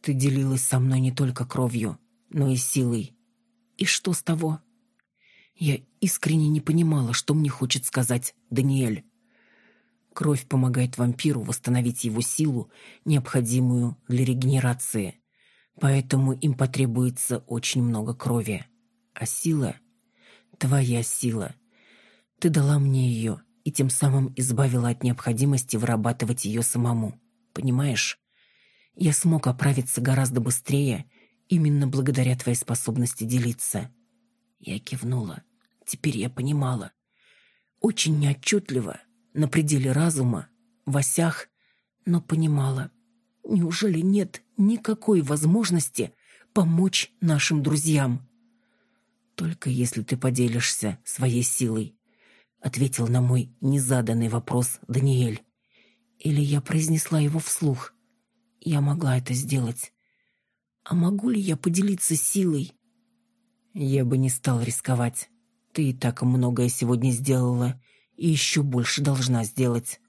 Ты делилась со мной не только кровью, но и силой. И что с того? Я искренне не понимала, что мне хочет сказать Даниэль. Кровь помогает вампиру восстановить его силу, необходимую для регенерации. Поэтому им потребуется очень много крови. А сила — твоя сила. Ты дала мне ее и тем самым избавила от необходимости вырабатывать ее самому. Понимаешь? Я смог оправиться гораздо быстрее именно благодаря твоей способности делиться. Я кивнула. Теперь я понимала. Очень неотчетливо, на пределе разума, в осях, но понимала. Неужели нет никакой возможности помочь нашим друзьям? Только если ты поделишься своей силой, ответил на мой незаданный вопрос Даниэль. Или я произнесла его вслух. Я могла это сделать. А могу ли я поделиться силой? Я бы не стал рисковать. Ты и так многое сегодня сделала, и еще больше должна сделать.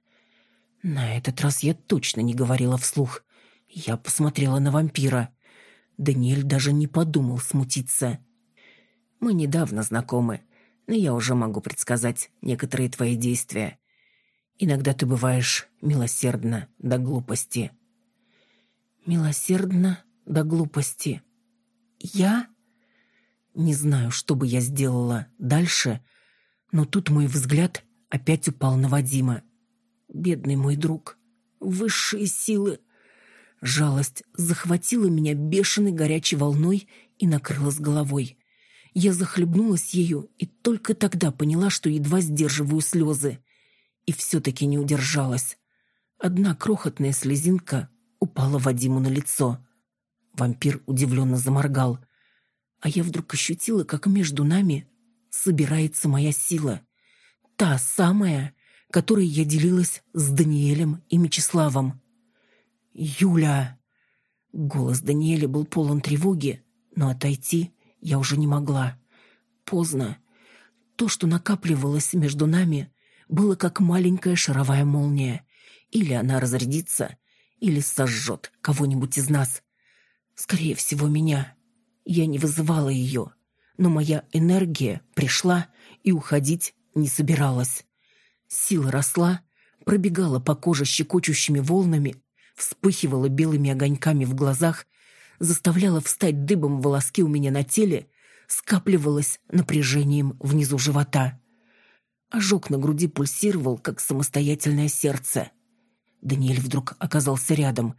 На этот раз я точно не говорила вслух. Я посмотрела на вампира. Даниэль даже не подумал смутиться. Мы недавно знакомы, но я уже могу предсказать некоторые твои действия. Иногда ты бываешь милосердна до глупости. Милосердна до глупости. Я не знаю, что бы я сделала дальше, но тут мой взгляд опять упал на Вадима. Бедный мой друг, высшие силы. Жалость захватила меня бешеной горячей волной и накрыла с головой. Я захлебнулась ею и только тогда поняла, что едва сдерживаю слезы и все-таки не удержалась. Одна крохотная слезинка упала Вадиму на лицо. Вампир удивленно заморгал, а я вдруг ощутила, как между нами собирается моя сила. Та самая, которой я делилась с Даниэлем и Мечиславом. «Юля!» Голос Даниэля был полон тревоги, но отойти я уже не могла. Поздно. То, что накапливалось между нами, было как маленькая шаровая молния. Или она разрядится, или сожжет кого-нибудь из нас. Скорее всего, меня. Я не вызывала ее, но моя энергия пришла и уходить не собиралась. Сила росла, пробегала по коже щекочущими волнами, вспыхивала белыми огоньками в глазах, заставляла встать дыбом волоски у меня на теле, скапливалась напряжением внизу живота. Ожог на груди пульсировал, как самостоятельное сердце. Даниэль вдруг оказался рядом.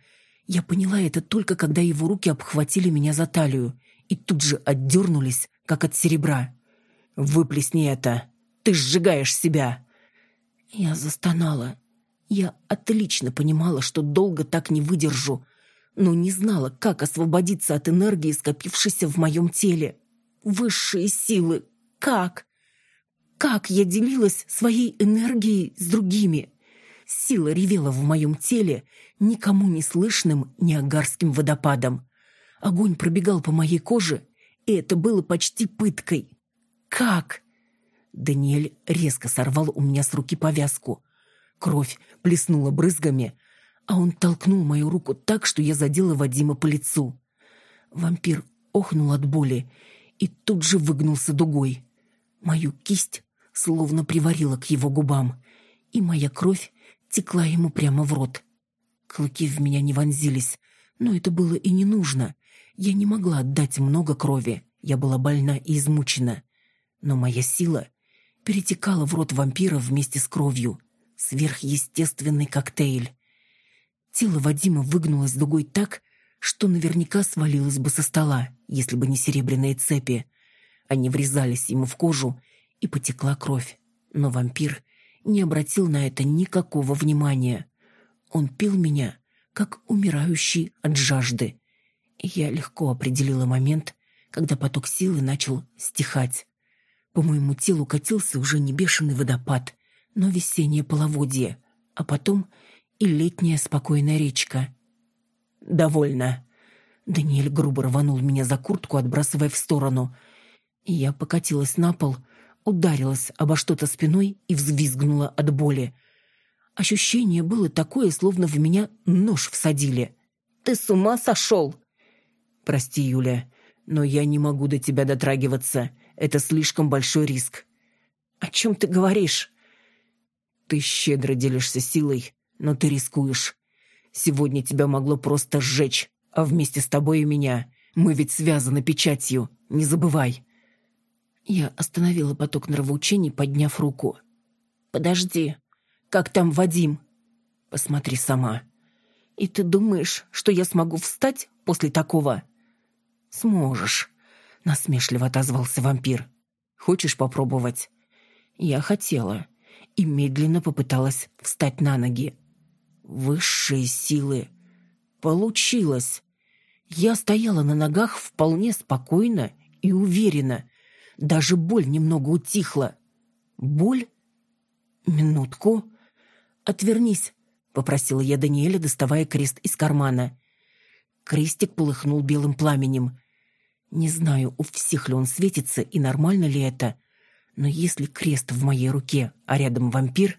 Я поняла это только когда его руки обхватили меня за талию и тут же отдернулись, как от серебра. «Выплесни это! Ты сжигаешь себя!» Я застонала. Я отлично понимала, что долго так не выдержу, но не знала, как освободиться от энергии, скопившейся в моем теле. Высшие силы! Как? Как я делилась своей энергией с другими? Сила ревела в моем теле никому не слышным неагарским водопадом. Огонь пробегал по моей коже, и это было почти пыткой. Как? Даниэль резко сорвал у меня с руки повязку. Кровь плеснула брызгами, а он толкнул мою руку так, что я задела Вадима по лицу. Вампир охнул от боли и тут же выгнулся дугой. Мою кисть словно приварила к его губам, и моя кровь текла ему прямо в рот. Клыки в меня не вонзились, но это было и не нужно. Я не могла отдать много крови, я была больна и измучена. Но моя сила перетекала в рот вампира вместе с кровью. Сверхъестественный коктейль. Тело Вадима выгнулось дугой так, что наверняка свалилось бы со стола, если бы не серебряные цепи. Они врезались ему в кожу и потекла кровь. Но вампир не обратил на это никакого внимания. Он пил меня, как умирающий от жажды. И я легко определила момент, когда поток силы начал стихать. По моему телу катился уже не бешеный водопад, но весеннее половодье, а потом и летняя спокойная речка. «Довольно». Даниэль грубо рванул меня за куртку, отбрасывая в сторону. Я покатилась на пол, ударилась обо что-то спиной и взвизгнула от боли. Ощущение было такое, словно в меня нож всадили. «Ты с ума сошел?» «Прости, Юля, но я не могу до тебя дотрагиваться. Это слишком большой риск». «О чем ты говоришь?» «Ты щедро делишься силой, но ты рискуешь. Сегодня тебя могло просто сжечь, а вместе с тобой и меня. Мы ведь связаны печатью, не забывай». Я остановила поток нравоучений, подняв руку. «Подожди, как там Вадим?» «Посмотри сама». «И ты думаешь, что я смогу встать после такого?» «Сможешь», — насмешливо отозвался вампир. «Хочешь попробовать?» Я хотела и медленно попыталась встать на ноги. Высшие силы. Получилось. Я стояла на ногах вполне спокойно и уверенно. Даже боль немного утихла. Боль? Минутку. «Отвернись», — попросила я Даниэля, доставая крест из кармана. Крестик полыхнул белым пламенем. Не знаю, у всех ли он светится и нормально ли это, но если крест в моей руке, а рядом вампир,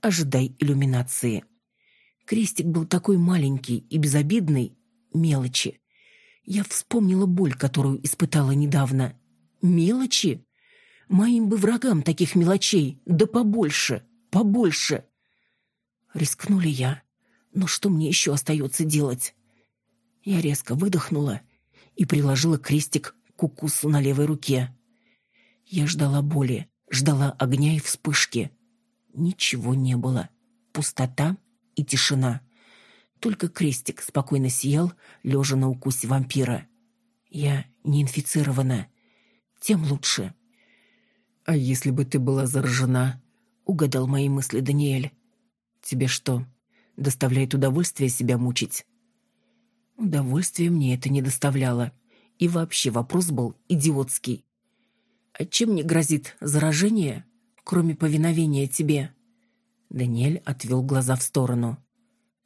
ожидай иллюминации. Крестик был такой маленький и безобидный, мелочи. Я вспомнила боль, которую испытала недавно. Мелочи? Моим бы врагам таких мелочей, да побольше, побольше. Рискнули я. Но что мне еще остается делать? Я резко выдохнула и приложила крестик к укусу на левой руке. Я ждала боли, ждала огня и вспышки. Ничего не было. Пустота и тишина. Только крестик спокойно сиял, лежа на укусе вампира. Я не инфицирована. Тем лучше. «А если бы ты была заражена?» — угадал мои мысли Даниэль. Тебе что, доставляет удовольствие себя мучить? Удовольствие мне это не доставляло. И вообще вопрос был идиотский. А чем мне грозит заражение, кроме повиновения тебе? Даниэль отвел глаза в сторону.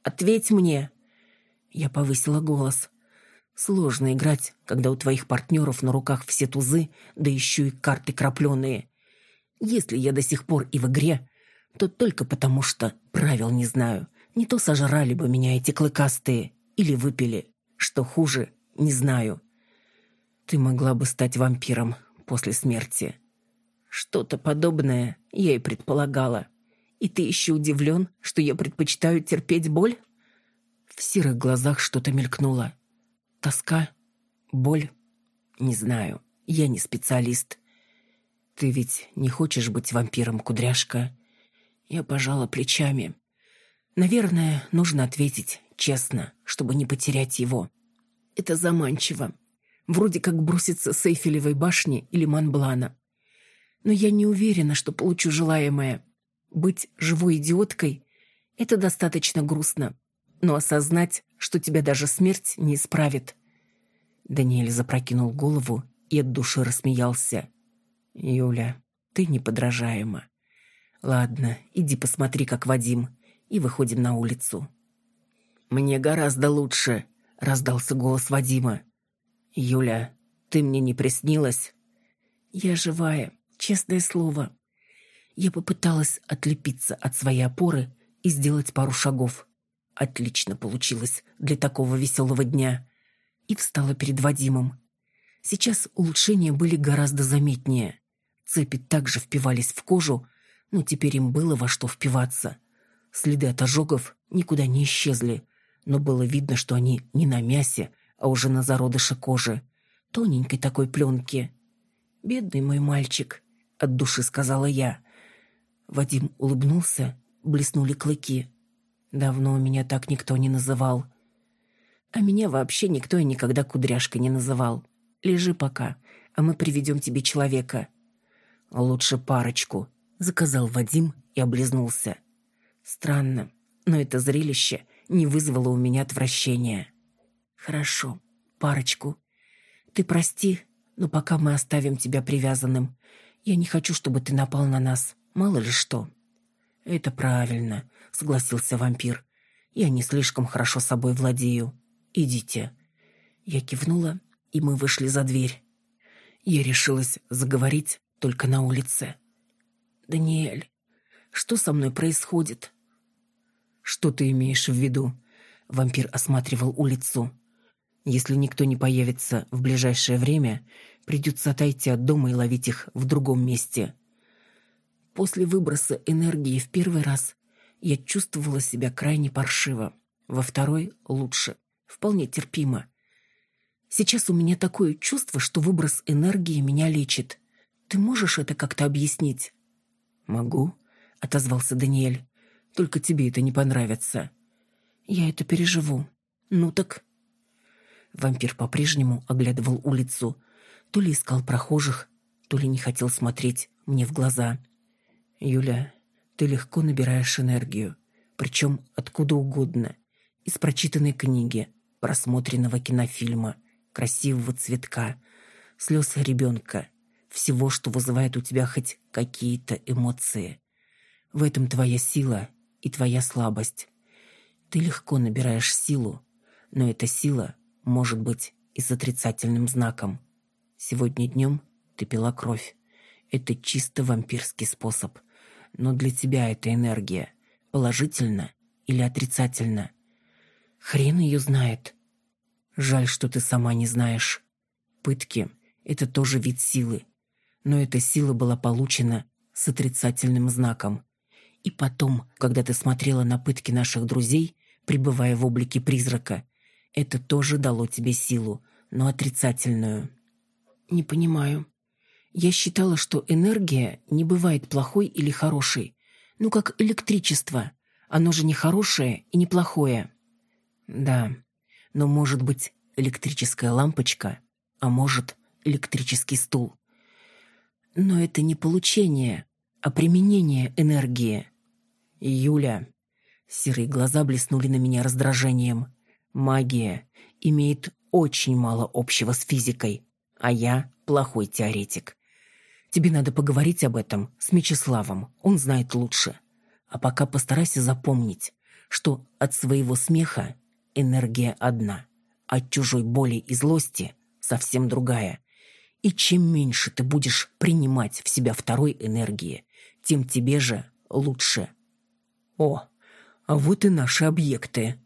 «Ответь мне!» Я повысила голос. «Сложно играть, когда у твоих партнеров на руках все тузы, да еще и карты крапленые. Если я до сих пор и в игре, то только потому, что правил не знаю. Не то сожрали бы меня эти клыкастые или выпили. Что хуже, не знаю. Ты могла бы стать вампиром после смерти. Что-то подобное я и предполагала. И ты еще удивлен, что я предпочитаю терпеть боль? В серых глазах что-то мелькнуло. Тоска? Боль? Не знаю. Я не специалист. Ты ведь не хочешь быть вампиром, кудряшка? Я пожала плечами. Наверное, нужно ответить честно, чтобы не потерять его. Это заманчиво. Вроде как броситься с Эйфелевой башни или Монблана. Но я не уверена, что получу желаемое. Быть живой идиоткой — это достаточно грустно. Но осознать, что тебя даже смерть не исправит. Даниэль запрокинул голову и от души рассмеялся. «Юля, ты неподражаема. «Ладно, иди посмотри, как Вадим, и выходим на улицу». «Мне гораздо лучше», — раздался голос Вадима. «Юля, ты мне не приснилась?» «Я живая, честное слово». Я попыталась отлепиться от своей опоры и сделать пару шагов. Отлично получилось для такого веселого дня. И встала перед Вадимом. Сейчас улучшения были гораздо заметнее. Цепи также впивались в кожу, но теперь им было во что впиваться. Следы от ожогов никуда не исчезли, но было видно, что они не на мясе, а уже на зародыше кожи, тоненькой такой пленки. «Бедный мой мальчик», — от души сказала я. Вадим улыбнулся, блеснули клыки. «Давно меня так никто не называл». «А меня вообще никто и никогда кудряшкой не называл. Лежи пока, а мы приведем тебе человека». «Лучше парочку», заказал Вадим и облизнулся. Странно, но это зрелище не вызвало у меня отвращения. «Хорошо, парочку. Ты прости, но пока мы оставим тебя привязанным. Я не хочу, чтобы ты напал на нас, мало ли что». «Это правильно», — согласился вампир. «Я не слишком хорошо собой владею. Идите». Я кивнула, и мы вышли за дверь. Я решилась заговорить только на улице. «Даниэль, что со мной происходит?» «Что ты имеешь в виду?» Вампир осматривал улицу. «Если никто не появится в ближайшее время, придется отойти от дома и ловить их в другом месте». После выброса энергии в первый раз я чувствовала себя крайне паршиво. Во второй — лучше. Вполне терпимо. Сейчас у меня такое чувство, что выброс энергии меня лечит. Ты можешь это как-то объяснить? Могу, отозвался Даниэль. Только тебе это не понравится. Я это переживу. Ну так. Вампир по-прежнему оглядывал улицу, то ли искал прохожих, то ли не хотел смотреть мне в глаза. Юля, ты легко набираешь энергию, причем откуда угодно, из прочитанной книги, просмотренного кинофильма — красивого цветка, слез ребенка, всего, что вызывает у тебя хоть какие-то эмоции. В этом твоя сила и твоя слабость. Ты легко набираешь силу, но эта сила может быть и с отрицательным знаком. Сегодня днем ты пила кровь. Это чисто вампирский способ. Но для тебя эта энергия положительна или отрицательна? Хрен ее знает. Жаль, что ты сама не знаешь. Пытки — это тоже вид силы. Но эта сила была получена с отрицательным знаком. И потом, когда ты смотрела на пытки наших друзей, пребывая в облике призрака, это тоже дало тебе силу, но отрицательную. Не понимаю. Я считала, что энергия не бывает плохой или хорошей. Ну, как электричество. Оно же не хорошее и не плохое. Да, но может быть электрическая лампочка, а может электрический стул. Но это не получение, а применение энергии. Юля. Серые глаза блеснули на меня раздражением. Магия имеет очень мало общего с физикой, а я плохой теоретик. Тебе надо поговорить об этом с Мечиславом, он знает лучше. А пока постарайся запомнить, что от своего смеха энергия одна, от чужой боли и злости совсем другая. И чем меньше ты будешь принимать в себя второй энергии, тем тебе же лучше. О, а вот и наши объекты.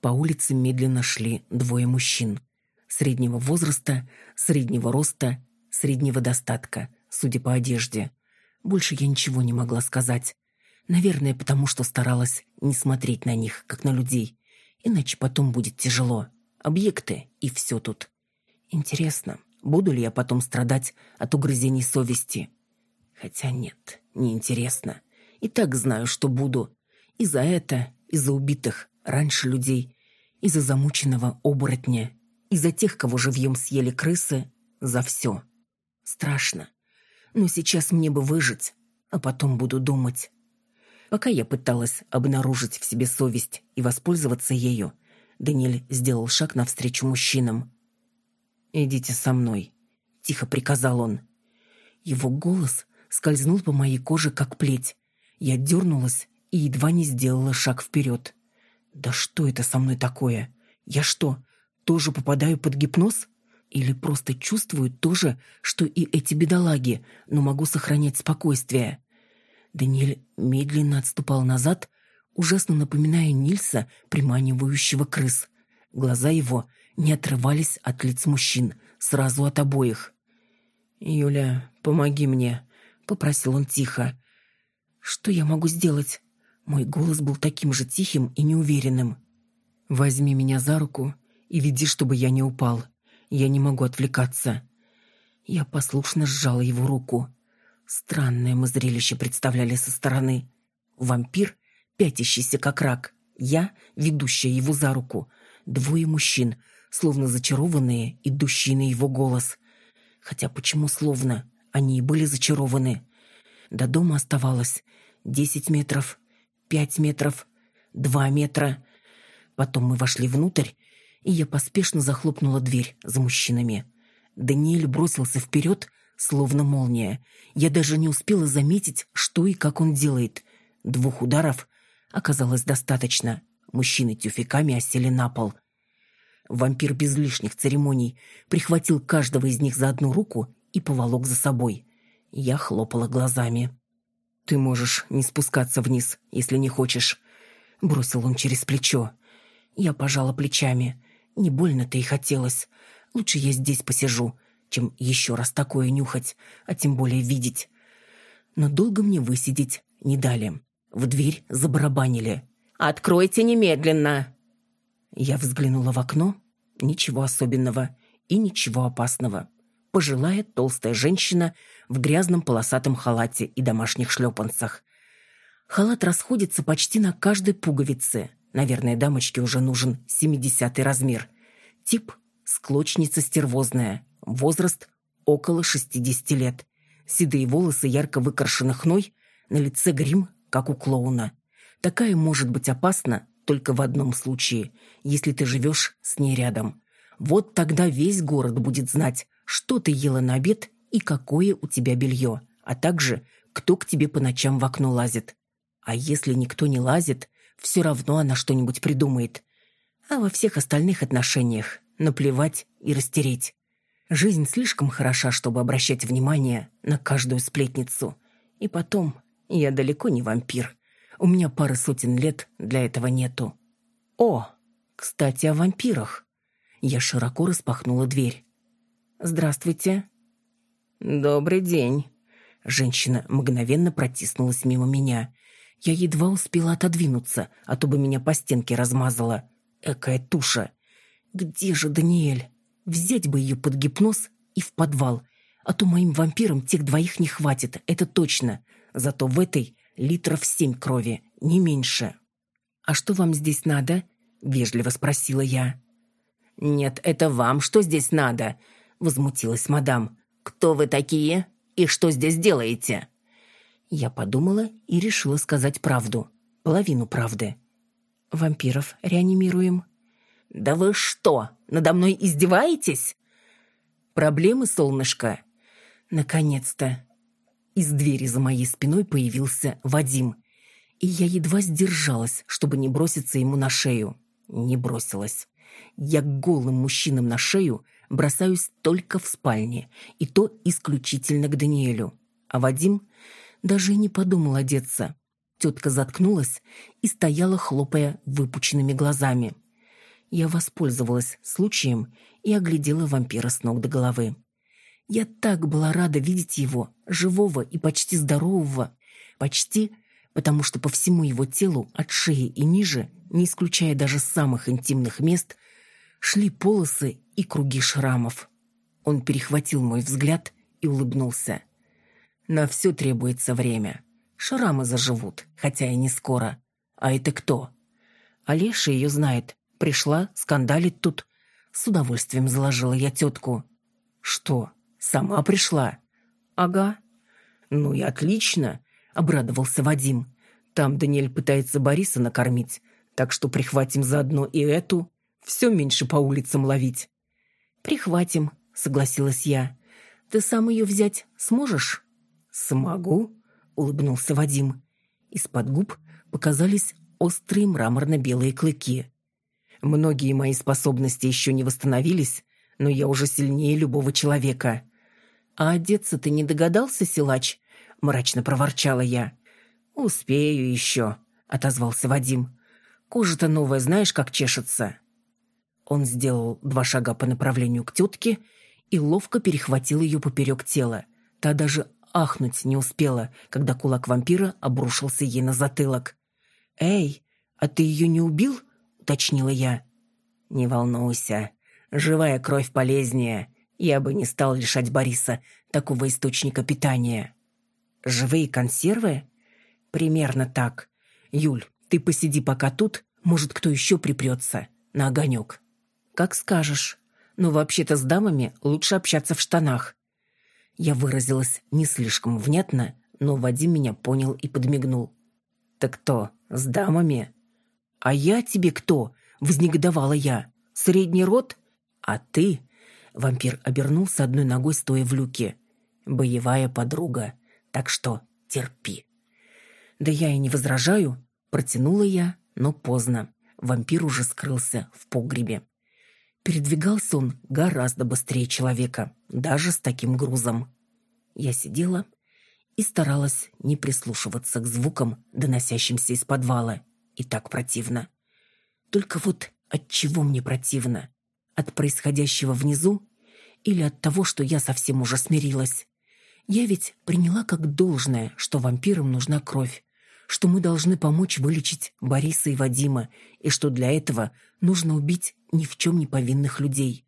По улице медленно шли двое мужчин. Среднего возраста, среднего роста, среднего достатка, судя по одежде. Больше я ничего не могла сказать. Наверное, потому что старалась не смотреть на них, как на людей иначе потом будет тяжело. Объекты и все тут. Интересно, буду ли я потом страдать от угрызений совести? Хотя нет, не интересно. И так знаю, что буду. И за это, и за убитых раньше людей, и за замученного оборотня, и за тех, кого живьем съели крысы, за все. Страшно. Но сейчас мне бы выжить, а потом буду думать. Пока я пыталась обнаружить в себе совесть и воспользоваться ею, Даниэль сделал шаг навстречу мужчинам. «Идите со мной», — тихо приказал он. Его голос скользнул по моей коже, как плеть. Я дернулась и едва не сделала шаг вперед. «Да что это со мной такое? Я что, тоже попадаю под гипноз?» Или просто чувствую то же, что и эти бедолаги, но могу сохранять спокойствие. Даниэль медленно отступал назад, ужасно напоминая Нильса, приманивающего крыс. Глаза его не отрывались от лиц мужчин, сразу от обоих. «Юля, помоги мне», — попросил он тихо. «Что я могу сделать?» Мой голос был таким же тихим и неуверенным. «Возьми меня за руку и веди, чтобы я не упал. Я не могу отвлекаться». Я послушно сжала его руку. Странное мы зрелище представляли со стороны. Вампир, пятящийся как рак. Я, ведущая его за руку. Двое мужчин, словно зачарованные, идущие на его голос. Хотя почему словно? Они и были зачарованы. До дома оставалось десять метров, пять метров, два метра. Потом мы вошли внутрь, и я поспешно захлопнула дверь за мужчинами. Даниэль бросился вперед, словно молния. Я даже не успела заметить, что и как он делает. Двух ударов оказалось достаточно. Мужчины тюфяками осели на пол. Вампир без лишних церемоний прихватил каждого из них за одну руку и поволок за собой. Я хлопала глазами. «Ты можешь не спускаться вниз, если не хочешь», — бросил он через плечо. Я пожала плечами. Не больно-то и хотелось. Лучше я здесь посижу, чем еще раз такое нюхать, а тем более видеть. Но долго мне высидеть не дали. В дверь забарабанили. «Откройте немедленно!» Я взглянула в окно. Ничего особенного и ничего опасного. Пожилая толстая женщина в грязном полосатом халате и домашних шлепанцах. Халат расходится почти на каждой пуговице. Наверное, дамочке уже нужен семидесятый размер. Тип – склочница стервозная. Возраст – около шестидесяти лет. Седые волосы ярко выкрашены хной, на лице грим, как у клоуна. Такая может быть опасна только в одном случае, если ты живешь с ней рядом. Вот тогда весь город будет знать, что ты ела на обед и какое у тебя белье, а также кто к тебе по ночам в окно лазит. А если никто не лазит, все равно она что-нибудь придумает. А во всех остальных отношениях наплевать и растереть. Жизнь слишком хороша, чтобы обращать внимание на каждую сплетницу. И потом, я далеко не вампир. У меня пары сотен лет для этого нету. О, кстати, о вампирах. Я широко распахнула дверь. «Здравствуйте». «Добрый день». Женщина мгновенно протиснулась мимо меня. Я едва успела отодвинуться, а то бы меня по стенке размазала. Экая туша. Где же Даниэль? Взять бы ее под гипноз и в подвал. А то моим вампирам тех двоих не хватит, это точно. Зато в этой литров семь крови, не меньше. «А что вам здесь надо?» — вежливо спросила я. «Нет, это вам что здесь надо?» — возмутилась мадам. «Кто вы такие и что здесь делаете?» Я подумала и решила сказать правду. Половину правды. «Вампиров реанимируем». «Да вы что, надо мной издеваетесь?» «Проблемы, солнышко?» «Наконец-то!» Из двери за моей спиной появился Вадим. И я едва сдержалась, чтобы не броситься ему на шею. Не бросилась. Я голым мужчинам на шею бросаюсь только в спальне, и то исключительно к Даниэлю. А Вадим даже не подумал одеться. Тетка заткнулась и стояла, хлопая выпученными глазами. Я воспользовалась случаем и оглядела вампира с ног до головы. Я так была рада видеть его, живого и почти здорового. Почти, потому что по всему его телу, от шеи и ниже, не исключая даже самых интимных мест, шли полосы и круги шрамов. Он перехватил мой взгляд и улыбнулся. На все требуется время. Шрамы заживут, хотя и не скоро. А это кто? Олеша ее знает. Пришла, скандалит тут. С удовольствием заложила я тетку. Что, сама пришла? Ага. Ну и отлично, обрадовался Вадим. Там Даниэль пытается Бориса накормить, так что прихватим заодно и эту. Все меньше по улицам ловить. Прихватим, согласилась я. Ты сам ее взять сможешь? Смогу, улыбнулся Вадим. Из-под губ показались острые мраморно-белые клыки. Многие мои способности еще не восстановились, но я уже сильнее любого человека. «А одеться ты не догадался, силач?» — мрачно проворчала я. «Успею еще», — отозвался Вадим. «Кожа-то новая, знаешь, как чешется?» Он сделал два шага по направлению к тетке и ловко перехватил ее поперек тела. Та даже ахнуть не успела, когда кулак вампира обрушился ей на затылок. «Эй, а ты ее не убил?» уточнила я. «Не волнуйся. Живая кровь полезнее. Я бы не стал лишать Бориса такого источника питания». «Живые консервы?» «Примерно так. Юль, ты посиди пока тут, может, кто еще припрется. На огонек». «Как скажешь. Но вообще-то с дамами лучше общаться в штанах». Я выразилась не слишком внятно, но Вадим меня понял и подмигнул. «Так кто, с дамами?» «А я тебе кто?» —— вознегодовала я. «Средний род? А ты...» Вампир обернулся одной ногой, стоя в люке. «Боевая подруга, так что терпи». «Да я и не возражаю», — протянула я, но поздно. Вампир уже скрылся в погребе. Передвигался он гораздо быстрее человека, даже с таким грузом. Я сидела и старалась не прислушиваться к звукам, доносящимся из подвала. И так противно. Только вот от чего мне противно? От происходящего внизу или от того, что я совсем уже смирилась? Я ведь приняла как должное, что вампирам нужна кровь, что мы должны помочь вылечить Бориса и Вадима, и что для этого нужно убить ни в чем не повинных людей.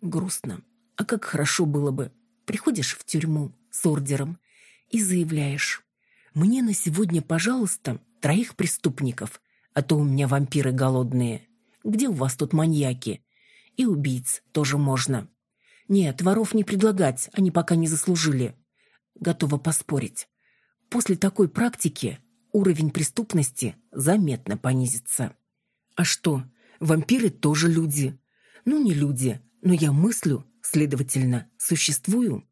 Грустно. А как хорошо было бы. Приходишь в тюрьму с ордером и заявляешь. «Мне на сегодня, пожалуйста, троих преступников, а то у меня вампиры голодные. Где у вас тут маньяки? И убийц тоже можно. Нет, воров не предлагать, они пока не заслужили. Готова поспорить. После такой практики уровень преступности заметно понизится. А что, вампиры тоже люди. Ну, не люди, но я мыслю, следовательно, существую.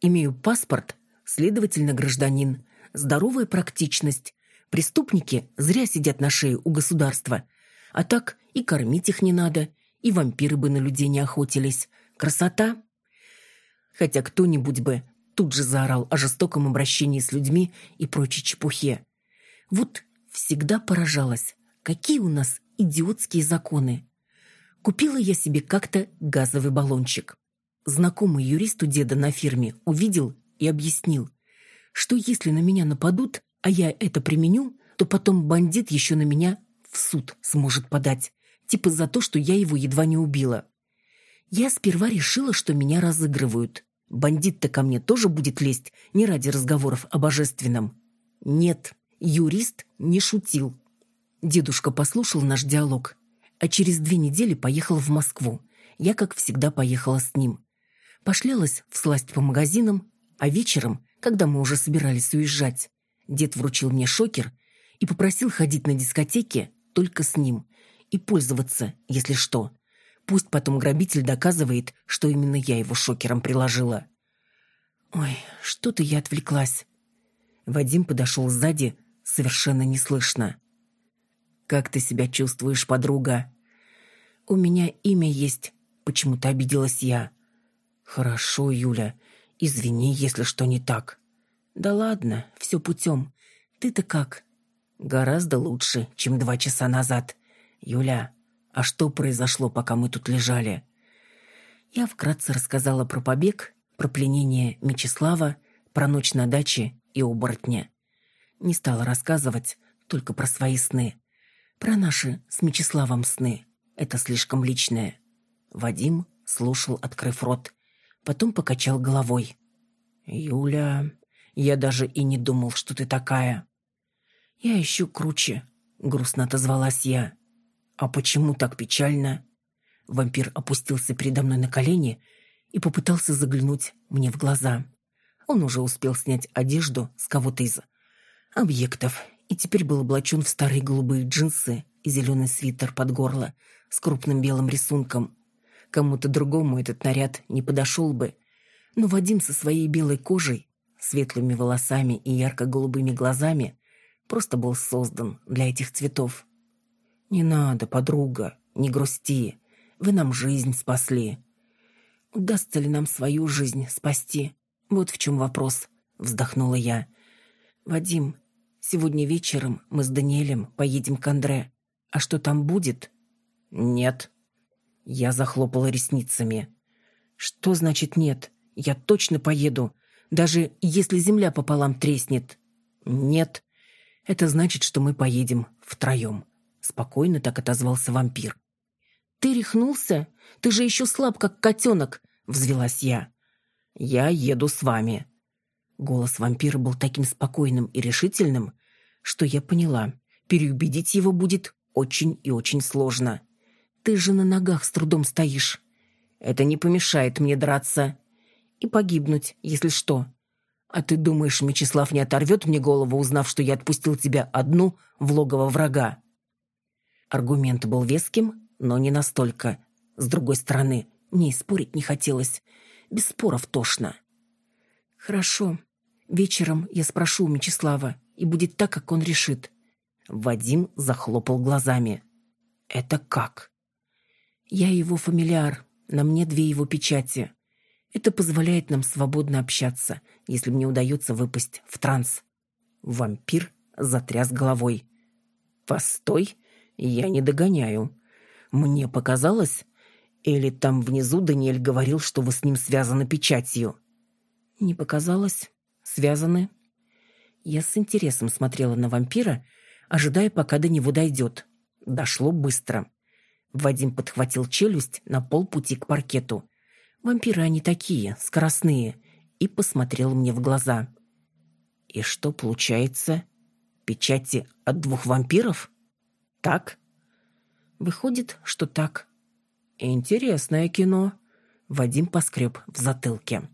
Имею паспорт, следовательно, гражданин. Здоровая практичность. Преступники зря сидят на шее у государства. А так и кормить их не надо, и вампиры бы на людей не охотились. Красота? Хотя кто-нибудь бы тут же заорал о жестоком обращении с людьми и прочей чепухе. Вот всегда поражалась, какие у нас идиотские законы. Купила я себе как-то газовый баллончик. Знакомый юрист у деда на фирме увидел и объяснил, что если на меня нападут, а я это применю, то потом бандит еще на меня в суд сможет подать, типа за то, что я его едва не убила. Я сперва решила, что меня разыгрывают. Бандит-то ко мне тоже будет лезть, не ради разговоров о божественном. Нет, Юрист не шутил. Дедушка послушал наш диалог, а через две недели поехал в Москву. Я, как всегда, поехала с ним. Пошлялась всласть по магазинам, а вечером, когда мы уже собирались уезжать, дед вручил мне шокер и попросил ходить на дискотеке только с ним и пользоваться, если что. Пусть потом грабитель доказывает, что именно я его шокером приложила. Ой, что-то я отвлеклась. Вадим подошел сзади, совершенно не слышно. «Как ты себя чувствуешь, подруга?» «У меня имя есть», — почему-то обиделась я. «Хорошо, Юля. Извини, если что не так». «Да ладно, все путем. Ты-то как?» «Гораздо лучше, чем два часа назад. Юля, а что произошло, пока мы тут лежали?» Я вкратце рассказала про побег, про пленение Мечислава, про ночь на даче и оборотня. Не стала рассказывать только про свои сны. Про наши с Мечиславом сны. Это слишком личное. Вадим слушал, открыв рот. Потом покачал головой. «Юля, я даже и не думал, что ты такая». «Я еще круче», — грустно отозвалась я. «А почему так печально?» Вампир опустился передо мной на колени и попытался заглянуть мне в глаза. Он уже успел снять одежду с кого-то из объектов, и теперь был облачен в старые голубые джинсы и зеленый свитер под горло с крупным белым рисунком. Кому-то другому этот наряд не подошел бы, но Вадим со своей белой кожей, светлыми волосами и ярко-голубыми глазами просто был создан для этих цветов. «Не надо, подруга, не грусти, вы нам жизнь спасли». «Удастся ли нам свою жизнь спасти? Вот в чем вопрос», — вздохнула я. «Вадим, сегодня вечером мы с Даниэлем поедем к Андре. А что там будет?» «Нет». Я захлопала ресницами. «Что значит нет? Я точно поеду, даже если земля пополам треснет». «Нет». «Это значит, что мы поедем втроем», — спокойно так отозвался вампир. «Ты рехнулся? Ты же еще слаб, как котенок», — взвелась я. «Я еду с вами», Голос вампира был таким спокойным и решительным, что я поняла, переубедить его будет очень и очень сложно. «Ты же на ногах с трудом стоишь. Это не помешает мне драться. И погибнуть, если что. А ты думаешь, Мечислав не оторвет мне голову, узнав, что я отпустил тебя одну в логово врага?» Аргумент был веским, но не настолько. С другой стороны, мне и спорить не хотелось. Без споров тошно. Хорошо. Вечером я спрошу у Мечислава, и будет так, как он решит. Вадим захлопал глазами. Это как? Я его фамильяр, на мне две его печати. Это позволяет нам свободно общаться, если мне удается выпасть в транс. Вампир затряс головой. «Постой, я не догоняю. Мне показалось, или там внизу Даниэль говорил, что вы с ним связаны печатью?» «Не показалось. Связаны». Я с интересом смотрела на вампира, ожидая, пока до него дойдет. Дошло быстро. Вадим подхватил челюсть на полпути к паркету. Вампиры они такие, скоростные, и посмотрел мне в глаза. «И что получается? Печати от двух вампиров? Так?» «Выходит, что так». «Интересное кино», — Вадим поскреб в затылке.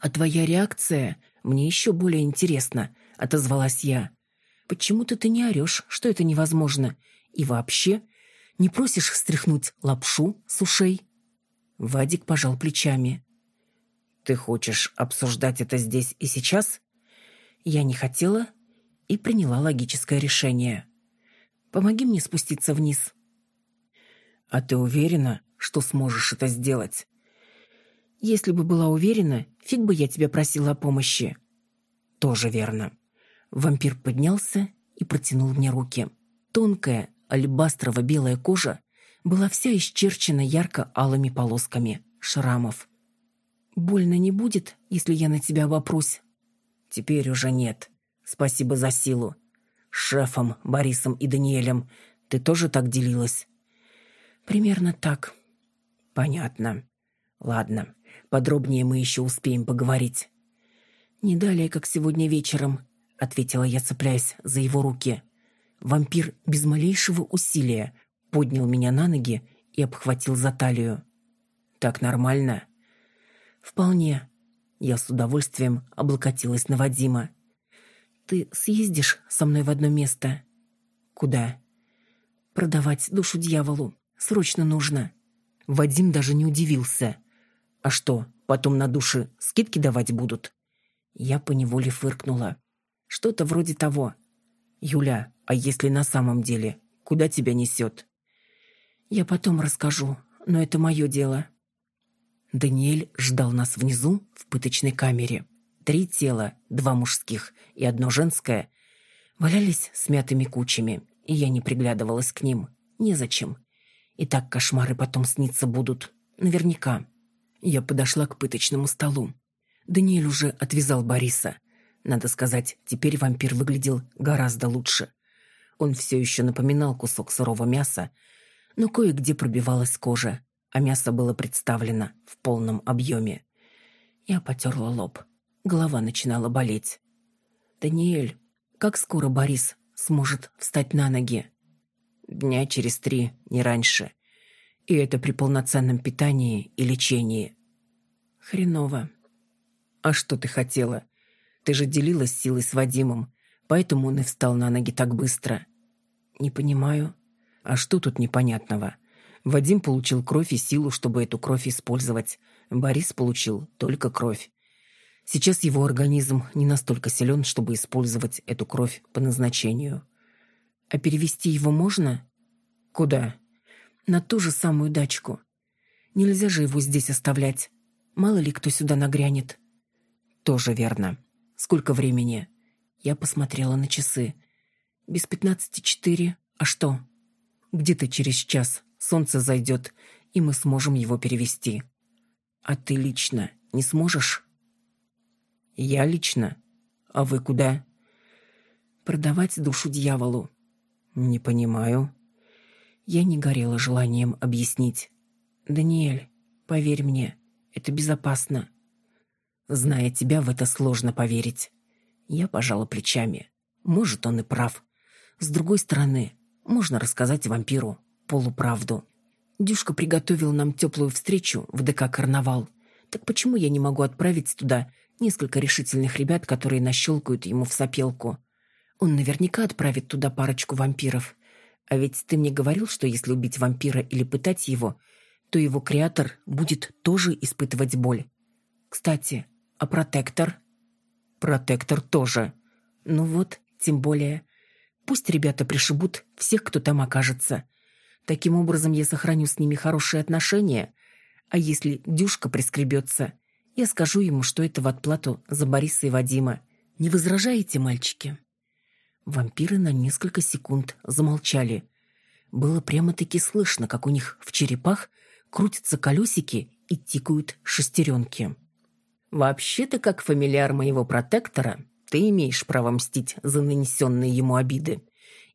«А твоя реакция мне еще более интересна», — отозвалась я. «Почему-то ты не орешь, что это невозможно. И вообще, не просишь стряхнуть лапшу с ушей?» Вадик пожал плечами. «Ты хочешь обсуждать это здесь и сейчас?» Я не хотела и приняла логическое решение. «Помоги мне спуститься вниз». «А ты уверена, что сможешь это сделать?» «Если бы была уверена, фиг бы я тебя просила о помощи». «Тоже верно». Вампир поднялся и протянул мне руки. Тонкая, алебастрово-белая кожа была вся исчерчена ярко-алыми полосками шрамов. «Больно не будет, если я на тебя обопрусь?» «Теперь уже нет. Спасибо за силу. С шефом, Борисом и Даниэлем ты тоже так делилась?» Примерно так. Понятно. Ладно, подробнее мы еще успеем поговорить. Не далее, как сегодня вечером, ответила я, цепляясь за его руки. Вампир без малейшего усилия поднял меня на ноги и обхватил за талию. Так нормально? Вполне. Я с удовольствием облокотилась на Вадима. Ты съездишь со мной в одно место? Куда? Продавать душу дьяволу. Срочно нужно». Вадим даже не удивился. «А что, потом на души скидки давать будут?» Я поневоле фыркнула. «Что-то вроде того». «Юля, а если на самом деле? Куда тебя несет?» «Я потом расскажу, но это мое дело». Даниэль ждал нас внизу, в пыточной камере. Три тела, два мужских и одно женское, валялись смятыми кучами, и я не приглядывалась к ним. Незачем. И так кошмары потом сниться будут. Наверняка. Я подошла к пыточному столу. Даниэль уже отвязал Бориса. Надо сказать, теперь вампир выглядел гораздо лучше. Он все еще напоминал кусок сырого мяса, но кое-где пробивалась кожа, а мясо было представлено в полном объеме. Я потерла лоб. Голова начинала болеть. «Даниэль, как скоро Борис сможет встать на ноги?» Дня через три, не раньше. И это при полноценном питании и лечении. Хреново. А что ты хотела? Ты же делилась силой с Вадимом, поэтому он и встал на ноги так быстро. Не понимаю. А что тут непонятного? Вадим получил кровь и силу, чтобы эту кровь использовать. Борис получил только кровь. Сейчас его организм не настолько силен, чтобы использовать эту кровь по назначению. А перевести его можно? Куда? На ту же самую дачку. Нельзя же его здесь оставлять. Мало ли кто сюда нагрянет. Тоже верно. Сколько времени? Я посмотрела на часы. Без пятнадцати четыре. А что? Где-то через час солнце зайдет, и мы сможем его перевести. А ты лично не сможешь? Я лично? А вы куда? Продавать душу дьяволу. «Не понимаю». Я не горела желанием объяснить. «Даниэль, поверь мне, это безопасно». Зная тебя, в это сложно поверить. Я пожала плечами. Может, он и прав. С другой стороны, можно рассказать вампиру полуправду. Дюшка приготовил нам теплую встречу в ДК «Карнавал». Так почему я не могу отправить туда несколько решительных ребят, которые нащелкают ему в сопелку? Он наверняка отправит туда парочку вампиров. А ведь ты мне говорил, что если убить вампира или пытать его, то его креатор будет тоже испытывать боль. Кстати, а протектор? Протектор тоже. Ну вот, тем более. Пусть ребята пришибут всех, кто там окажется. Таким образом я сохраню с ними хорошие отношения. А если Дюшка прискребется, я скажу ему, что это в отплату за Бориса и Вадима. Не возражаете, мальчики?» Вампиры на несколько секунд замолчали. Было прямо-таки слышно, как у них в черепах крутятся колесики и тикают шестеренки. «Вообще-то, как фамильяр моего протектора, ты имеешь право мстить за нанесенные ему обиды.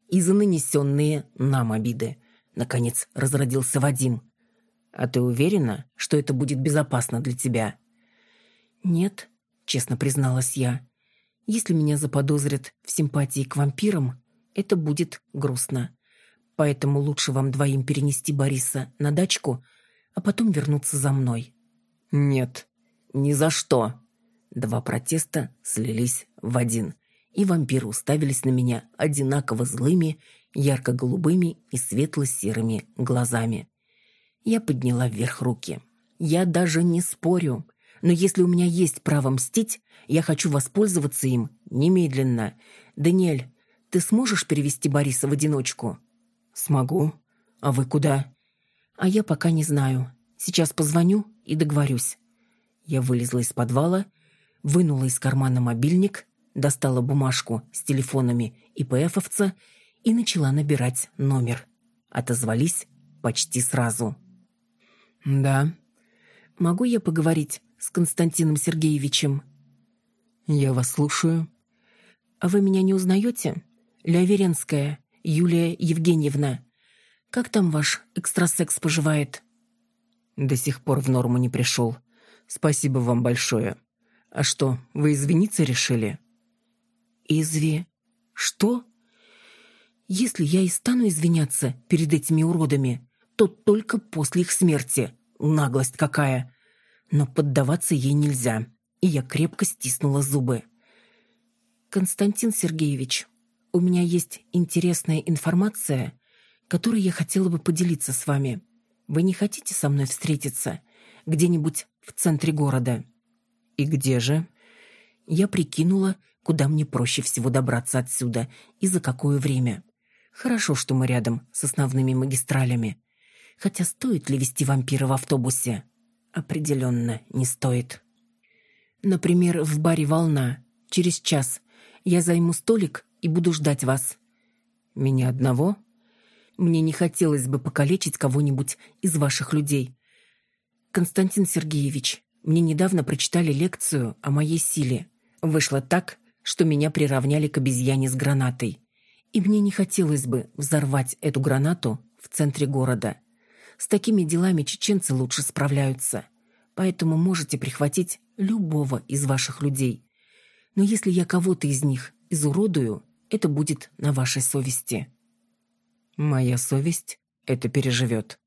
И за нанесенные нам обиды», — наконец разродился Вадим. «А ты уверена, что это будет безопасно для тебя?» «Нет», — честно призналась я. «Если меня заподозрят в симпатии к вампирам, это будет грустно. Поэтому лучше вам двоим перенести Бориса на дачку, а потом вернуться за мной». «Нет, ни за что». Два протеста слились в один, и вампиры уставились на меня одинаково злыми, ярко-голубыми и светло-серыми глазами. Я подняла вверх руки. «Я даже не спорю. Но если у меня есть право мстить, я хочу воспользоваться им немедленно. Даниэль, ты сможешь перевести Бориса в одиночку?» «Смогу. А вы куда?» «А я пока не знаю. Сейчас позвоню и договорюсь». Я вылезла из подвала, вынула из кармана мобильник, достала бумажку с телефонами ИПФовца и начала набирать номер. Отозвались почти сразу. «Да. Могу я поговорить с Константином Сергеевичем?» «Я вас слушаю». «А вы меня не узнаете? Ляверенская, Юлия Евгеньевна. Как там ваш экстрасекс поживает?» «До сих пор в норму не пришел. Спасибо вам большое. А что, вы извиниться решили?» «Изви... Что?» «Если я и стану извиняться перед этими уродами, то только после их смерти. Наглость какая!» Но поддаваться ей нельзя, и я крепко стиснула зубы. «Константин Сергеевич, у меня есть интересная информация, которой я хотела бы поделиться с вами. Вы не хотите со мной встретиться? Где-нибудь в центре города?» «И где же?» Я прикинула, куда мне проще всего добраться отсюда и за какое время. Хорошо, что мы рядом с основными магистралями. Хотя стоит ли вести вампира в автобусе? Определенно не стоит. Например, в баре «Волна». Через час я займу столик и буду ждать вас. Меня одного? Мне не хотелось бы покалечить кого-нибудь из ваших людей. Константин Сергеевич, мне недавно прочитали лекцию о моей силе. Вышло так, что меня приравняли к обезьяне с гранатой. И мне не хотелось бы взорвать эту гранату в центре города. С такими делами чеченцы лучше справляются. Поэтому можете прихватить любого из ваших людей. Но если я кого-то из них изуродую, это будет на вашей совести. Моя совесть это переживет.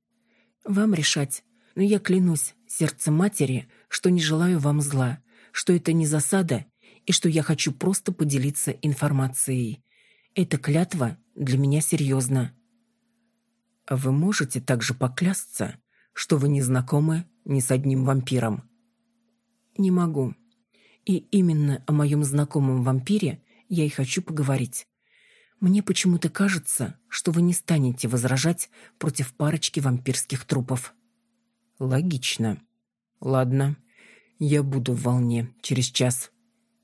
Вам решать. Но я клянусь сердцем матери, что не желаю вам зла, что это не засада и что я хочу просто поделиться информацией. Эта клятва для меня серьезна. Вы можете также поклясться, что вы не знакомы ни с одним вампиром? Не могу. И именно о моем знакомом вампире я и хочу поговорить. Мне почему-то кажется, что вы не станете возражать против парочки вампирских трупов. Логично. Ладно, я буду в волне через час.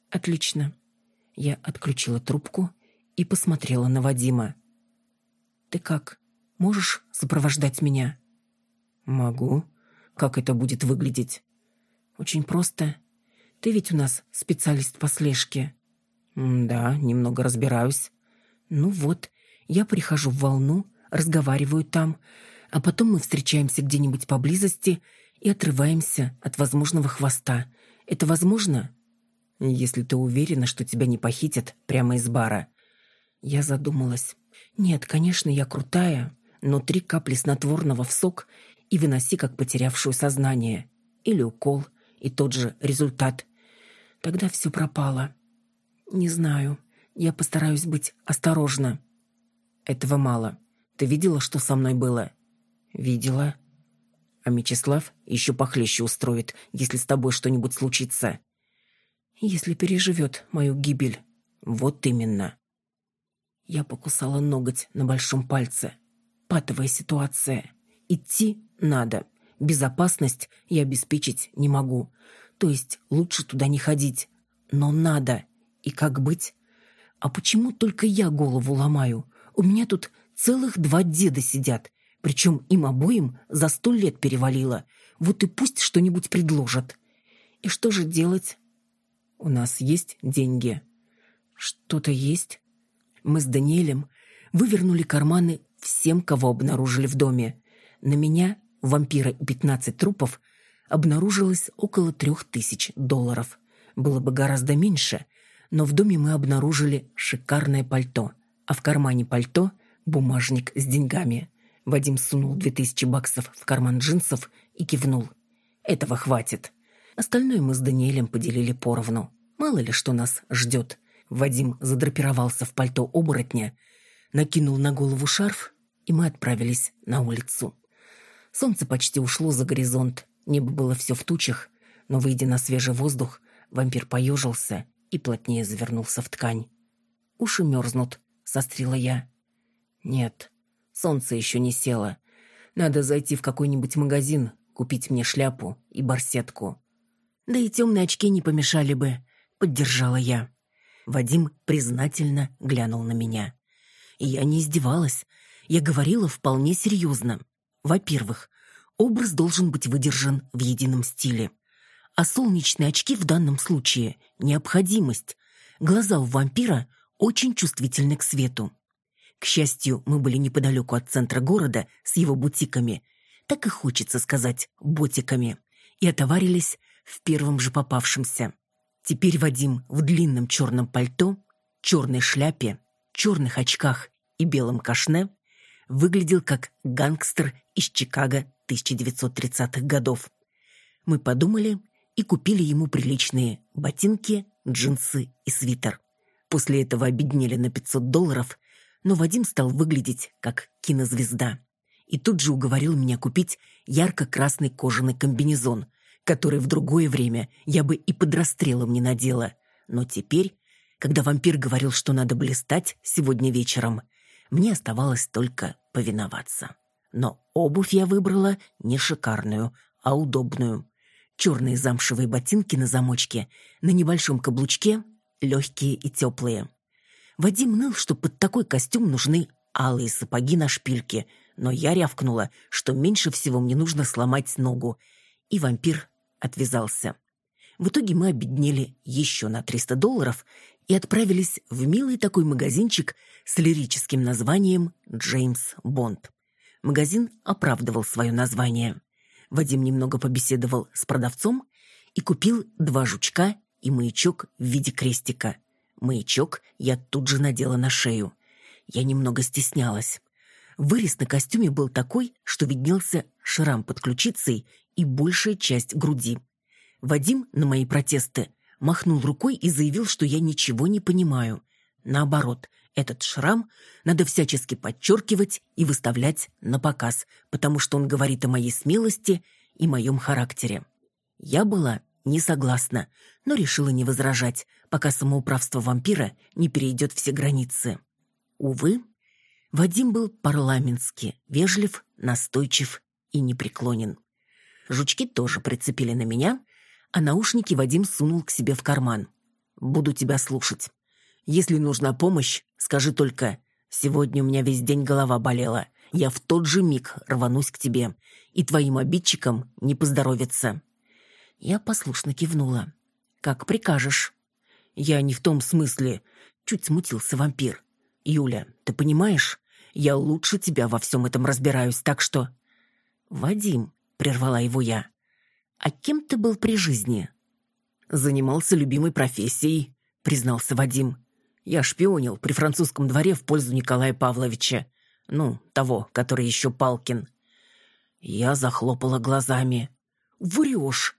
Отлично. Я отключила трубку и посмотрела на Вадима. Ты как? Можешь сопровождать меня?» «Могу. Как это будет выглядеть?» «Очень просто. Ты ведь у нас специалист по слежке». «Да, немного разбираюсь». «Ну вот, я прихожу в волну, разговариваю там, а потом мы встречаемся где-нибудь поблизости и отрываемся от возможного хвоста. Это возможно?» «Если ты уверена, что тебя не похитят прямо из бара». Я задумалась. «Нет, конечно, я крутая, но три капли снотворного в сок и выноси как потерявшую сознание. Или укол, и тот же результат. Тогда все пропало. Не знаю. Я постараюсь быть осторожна. Этого мало. Ты видела, что со мной было?» «Видела». «А Мечислав еще похлеще устроит, если с тобой что-нибудь случится». «Если переживет мою гибель». «Вот именно». Я покусала ноготь на большом пальце. Патовая ситуация. Идти надо. Безопасность я обеспечить не могу. То есть лучше туда не ходить. Но надо. И как быть? А почему только я голову ломаю? У меня тут целых два деда сидят. Причем им обоим за сто лет перевалило. Вот и пусть что-нибудь предложат. И что же делать? У нас есть деньги. Что-то есть. Мы с Даниэлем вывернули карманы всем, кого обнаружили в доме. На меня, вампира и пятнадцать трупов, обнаружилось около трех тысяч долларов. Было бы гораздо меньше, но в доме мы обнаружили шикарное пальто, а в кармане пальто – бумажник с деньгами. Вадим сунул две тысячи баксов в карман джинсов и кивнул. «Этого хватит». Остальное мы с Даниэлем поделили поровну. Мало ли что нас ждет. Вадим задрапировался в пальто оборотня, накинул на голову шарф, и мы отправились на улицу. Солнце почти ушло за горизонт, небо было все в тучах, но, выйдя на свежий воздух, вампир поежился и плотнее завернулся в ткань. «Уши мерзнут», — сострила я. «Нет, солнце еще не село. Надо зайти в какой-нибудь магазин, купить мне шляпу и барсетку. Да и темные очки не помешали бы», — поддержала я. Вадим признательно глянул на меня. И я не издевалась. Я говорила вполне серьезно. Во-первых, образ должен быть выдержан в едином стиле а солнечные очки в данном случае – необходимость. Глаза у вампира очень чувствительны к свету. К счастью, мы были неподалеку от центра города с его бутиками, так и хочется сказать «ботиками», и отоварились в первом же попавшемся. Теперь Вадим в длинном черном пальто, черной шляпе, черных очках и белом кашне выглядел как гангстер из Чикаго 1930-х годов. Мы подумали и купили ему приличные ботинки, джинсы и свитер. После этого обеднели на 500 долларов, но Вадим стал выглядеть как кинозвезда. И тут же уговорил меня купить ярко-красный кожаный комбинезон, который в другое время я бы и под расстрелом не надела. Но теперь, когда вампир говорил, что надо блистать сегодня вечером, мне оставалось только повиноваться. Но обувь я выбрала не шикарную, а удобную черные замшевые ботинки на замочке, на небольшом каблучке, легкие и теплые. Вадим ныл, что под такой костюм нужны алые сапоги на шпильке, но я рявкнула, что меньше всего мне нужно сломать ногу, и вампир отвязался. В итоге мы обеднели еще на 300 долларов и отправились в милый такой магазинчик с лирическим названием «Джеймс Бонд». Магазин оправдывал свое название. Вадим немного побеседовал с продавцом и купил два жучка и маячок в виде крестика. Маячок я тут же надела на шею. Я немного стеснялась. Вырез на костюме был такой, что виднелся шрам под ключицей и большая часть груди. Вадим на мои протесты махнул рукой и заявил, что я ничего не понимаю. Наоборот, этот шрам надо всячески подчеркивать и выставлять на показ, потому что он говорит о моей смелости и моем характере. Я была не согласна, но решила не возражать, пока самоуправство вампира не перейдет все границы. Увы, Вадим был парламентски, вежлив, настойчив и непреклонен. Жучки тоже прицепили на меня, а наушники Вадим сунул к себе в карман. «Буду тебя слушать. Если нужна помощь, скажи только «Сегодня у меня весь день голова болела. Я в тот же миг рванусь к тебе, и твоим обидчикам не поздоровится». Я послушно кивнула. «Как прикажешь». «Я не в том смысле», — чуть смутился вампир. «Юля, ты понимаешь, я лучше тебя во всем этом разбираюсь, так что...» «Вадим», — прервала его я, — «а кем ты был при жизни?» «Занимался любимой профессией», — признался Вадим. Я шпионил при французском дворе в пользу Николая Павловича. Ну, того, который еще Палкин. Я захлопала глазами. «Врешь!»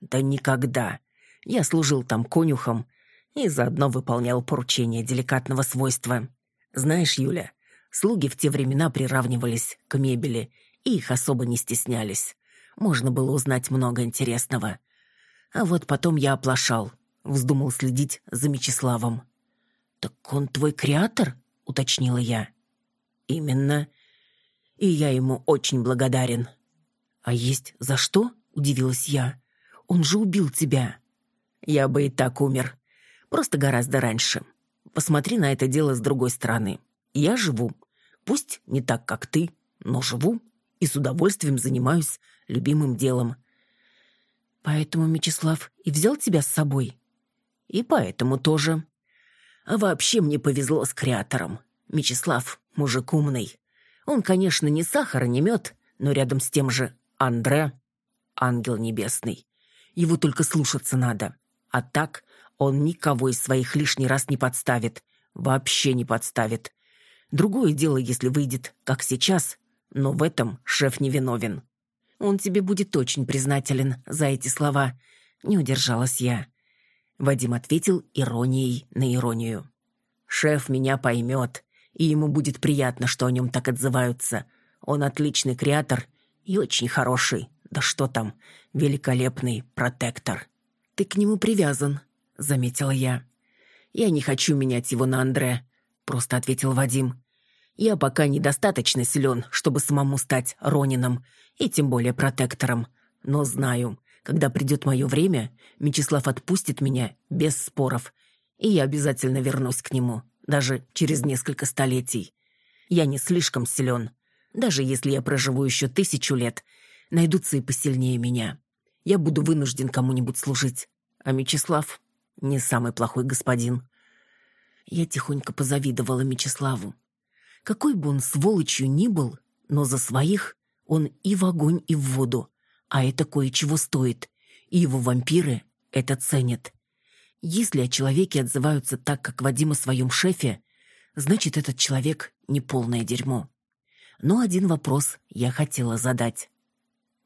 «Да никогда. Я служил там конюхом и заодно выполнял поручения деликатного свойства. Знаешь, Юля, Слуги в те времена приравнивались к мебели, и их особо не стеснялись. Можно было узнать много интересного. А вот потом я оплошал, вздумал следить за Мечиславом. «Так он твой креатор?» — уточнила я. «Именно. И я ему очень благодарен». «А есть за что?» — удивилась я. «Он же убил тебя». «Я бы и так умер. Просто гораздо раньше. Посмотри на это дело с другой стороны. Я живу. Пусть не так, как ты, но живу и с удовольствием занимаюсь любимым делом. Поэтому Мечислав и взял тебя с собой? И поэтому тоже. А вообще мне повезло с креатором. Мечислав — мужик умный. Он, конечно, не сахар, не мед, но рядом с тем же Андре — ангел небесный. Его только слушаться надо. А так он никого из своих лишний раз не подставит. Вообще не подставит. Другое дело, если выйдет, как сейчас, но в этом шеф не виновен. Он тебе будет очень признателен за эти слова. Не удержалась я. Вадим ответил иронией на иронию. Шеф меня поймет, и ему будет приятно, что о нем так отзываются. Он отличный креатор и очень хороший, да что там, великолепный протектор. Ты к нему привязан, заметила я. Я не хочу менять его на Андре, просто ответил Вадим. Я пока недостаточно силен, чтобы самому стать Ронином, и тем более протектором. Но знаю, когда придет мое время, Мечислав отпустит меня без споров, и я обязательно вернусь к нему, даже через несколько столетий. Я не слишком силен. Даже если я проживу еще тысячу лет, найдутся и посильнее меня. Я буду вынужден кому-нибудь служить. А Мечислав не самый плохой господин. Я тихонько позавидовала Мечиславу. Какой бы он сволочью ни был, но за своих он и в огонь, и в воду. А это кое-чего стоит. И его вампиры это ценят. Если о человеке отзываются так, как Вадим о своем шефе, значит, этот человек не полное дерьмо. Но один вопрос я хотела задать.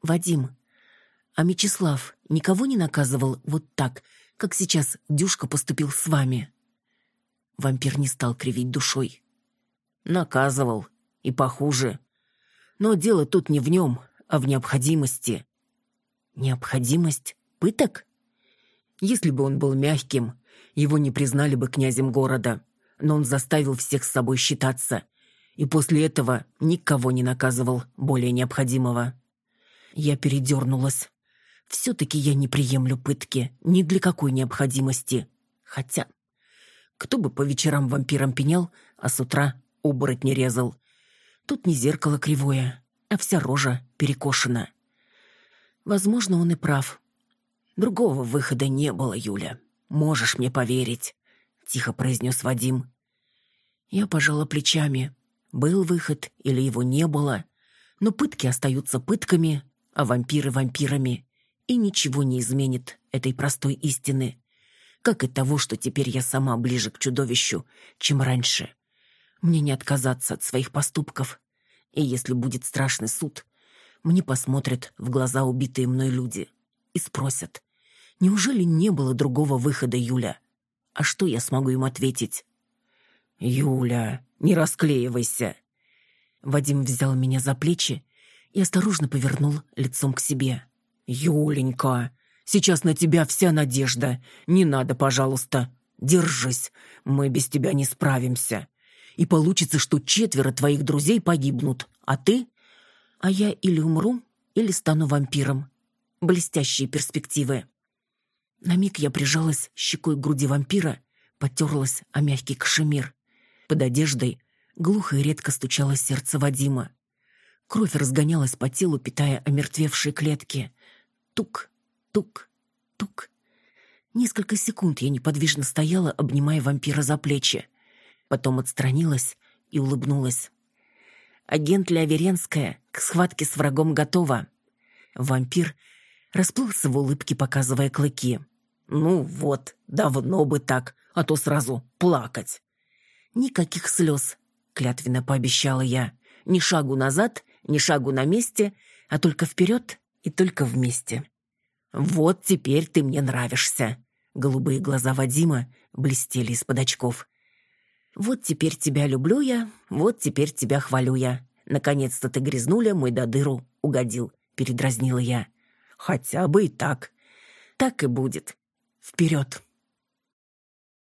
«Вадим, а Мечислав никого не наказывал вот так, как сейчас Дюшка поступил с вами?» Вампир не стал кривить душой. Наказывал. И похуже. Но дело тут не в нем, а в необходимости. Необходимость пыток? Если бы он был мягким, его не признали бы князем города. Но он заставил всех с собой считаться. И после этого никого не наказывал более необходимого. Я передернулась. Все-таки я не приемлю пытки ни для какой необходимости. Хотя, кто бы по вечерам вампиром пенял, а с утра оборотни резал. Тут не зеркало кривое, а вся рожа перекошена. Возможно, он и прав. Другого выхода не было, Юля. Можешь мне поверить, тихо произнес Вадим. Я пожала плечами. Был выход или его не было, но пытки остаются пытками, а вампиры вампирами, и ничего не изменит этой простой истины, как и того, что теперь я сама ближе к чудовищу, чем раньше. Мне не отказаться от своих поступков. И если будет страшный суд, мне посмотрят в глаза убитые мной люди и спросят, неужели не было другого выхода, Юля? А что я смогу им ответить? «Юля, не расклеивайся!» Вадим взял меня за плечи и осторожно повернул лицом к себе. «Юленька, сейчас на тебя вся надежда. Не надо, пожалуйста. Держись, мы без тебя не справимся и получится, что четверо твоих друзей погибнут, а ты... А я или умру, или стану вампиром. Блестящие перспективы. На миг я прижалась щекой к груди вампира, потерлась о мягкий кашемир. Под одеждой глухо и редко стучало сердце Вадима. Кровь разгонялась по телу, питая омертвевшие клетки. Тук, тук, тук. Несколько секунд я неподвижно стояла, обнимая вампира за плечи потом отстранилась и улыбнулась. Агент Ляверенская к схватке с врагом готова. Вампир расплылся в улыбке, показывая клыки. «Ну вот, давно бы так, а то сразу плакать». «Никаких слез», — клятвенно пообещала я. «Ни шагу назад, ни шагу на месте, а только вперед и только вместе». «Вот теперь ты мне нравишься». Голубые глаза Вадима блестели из-под очков. Вот теперь тебя люблю я, вот теперь тебя хвалю я. Наконец-то ты, грязнуля, мой до дыру угодил, передразнила я. Хотя бы и так. Так и будет. Вперед.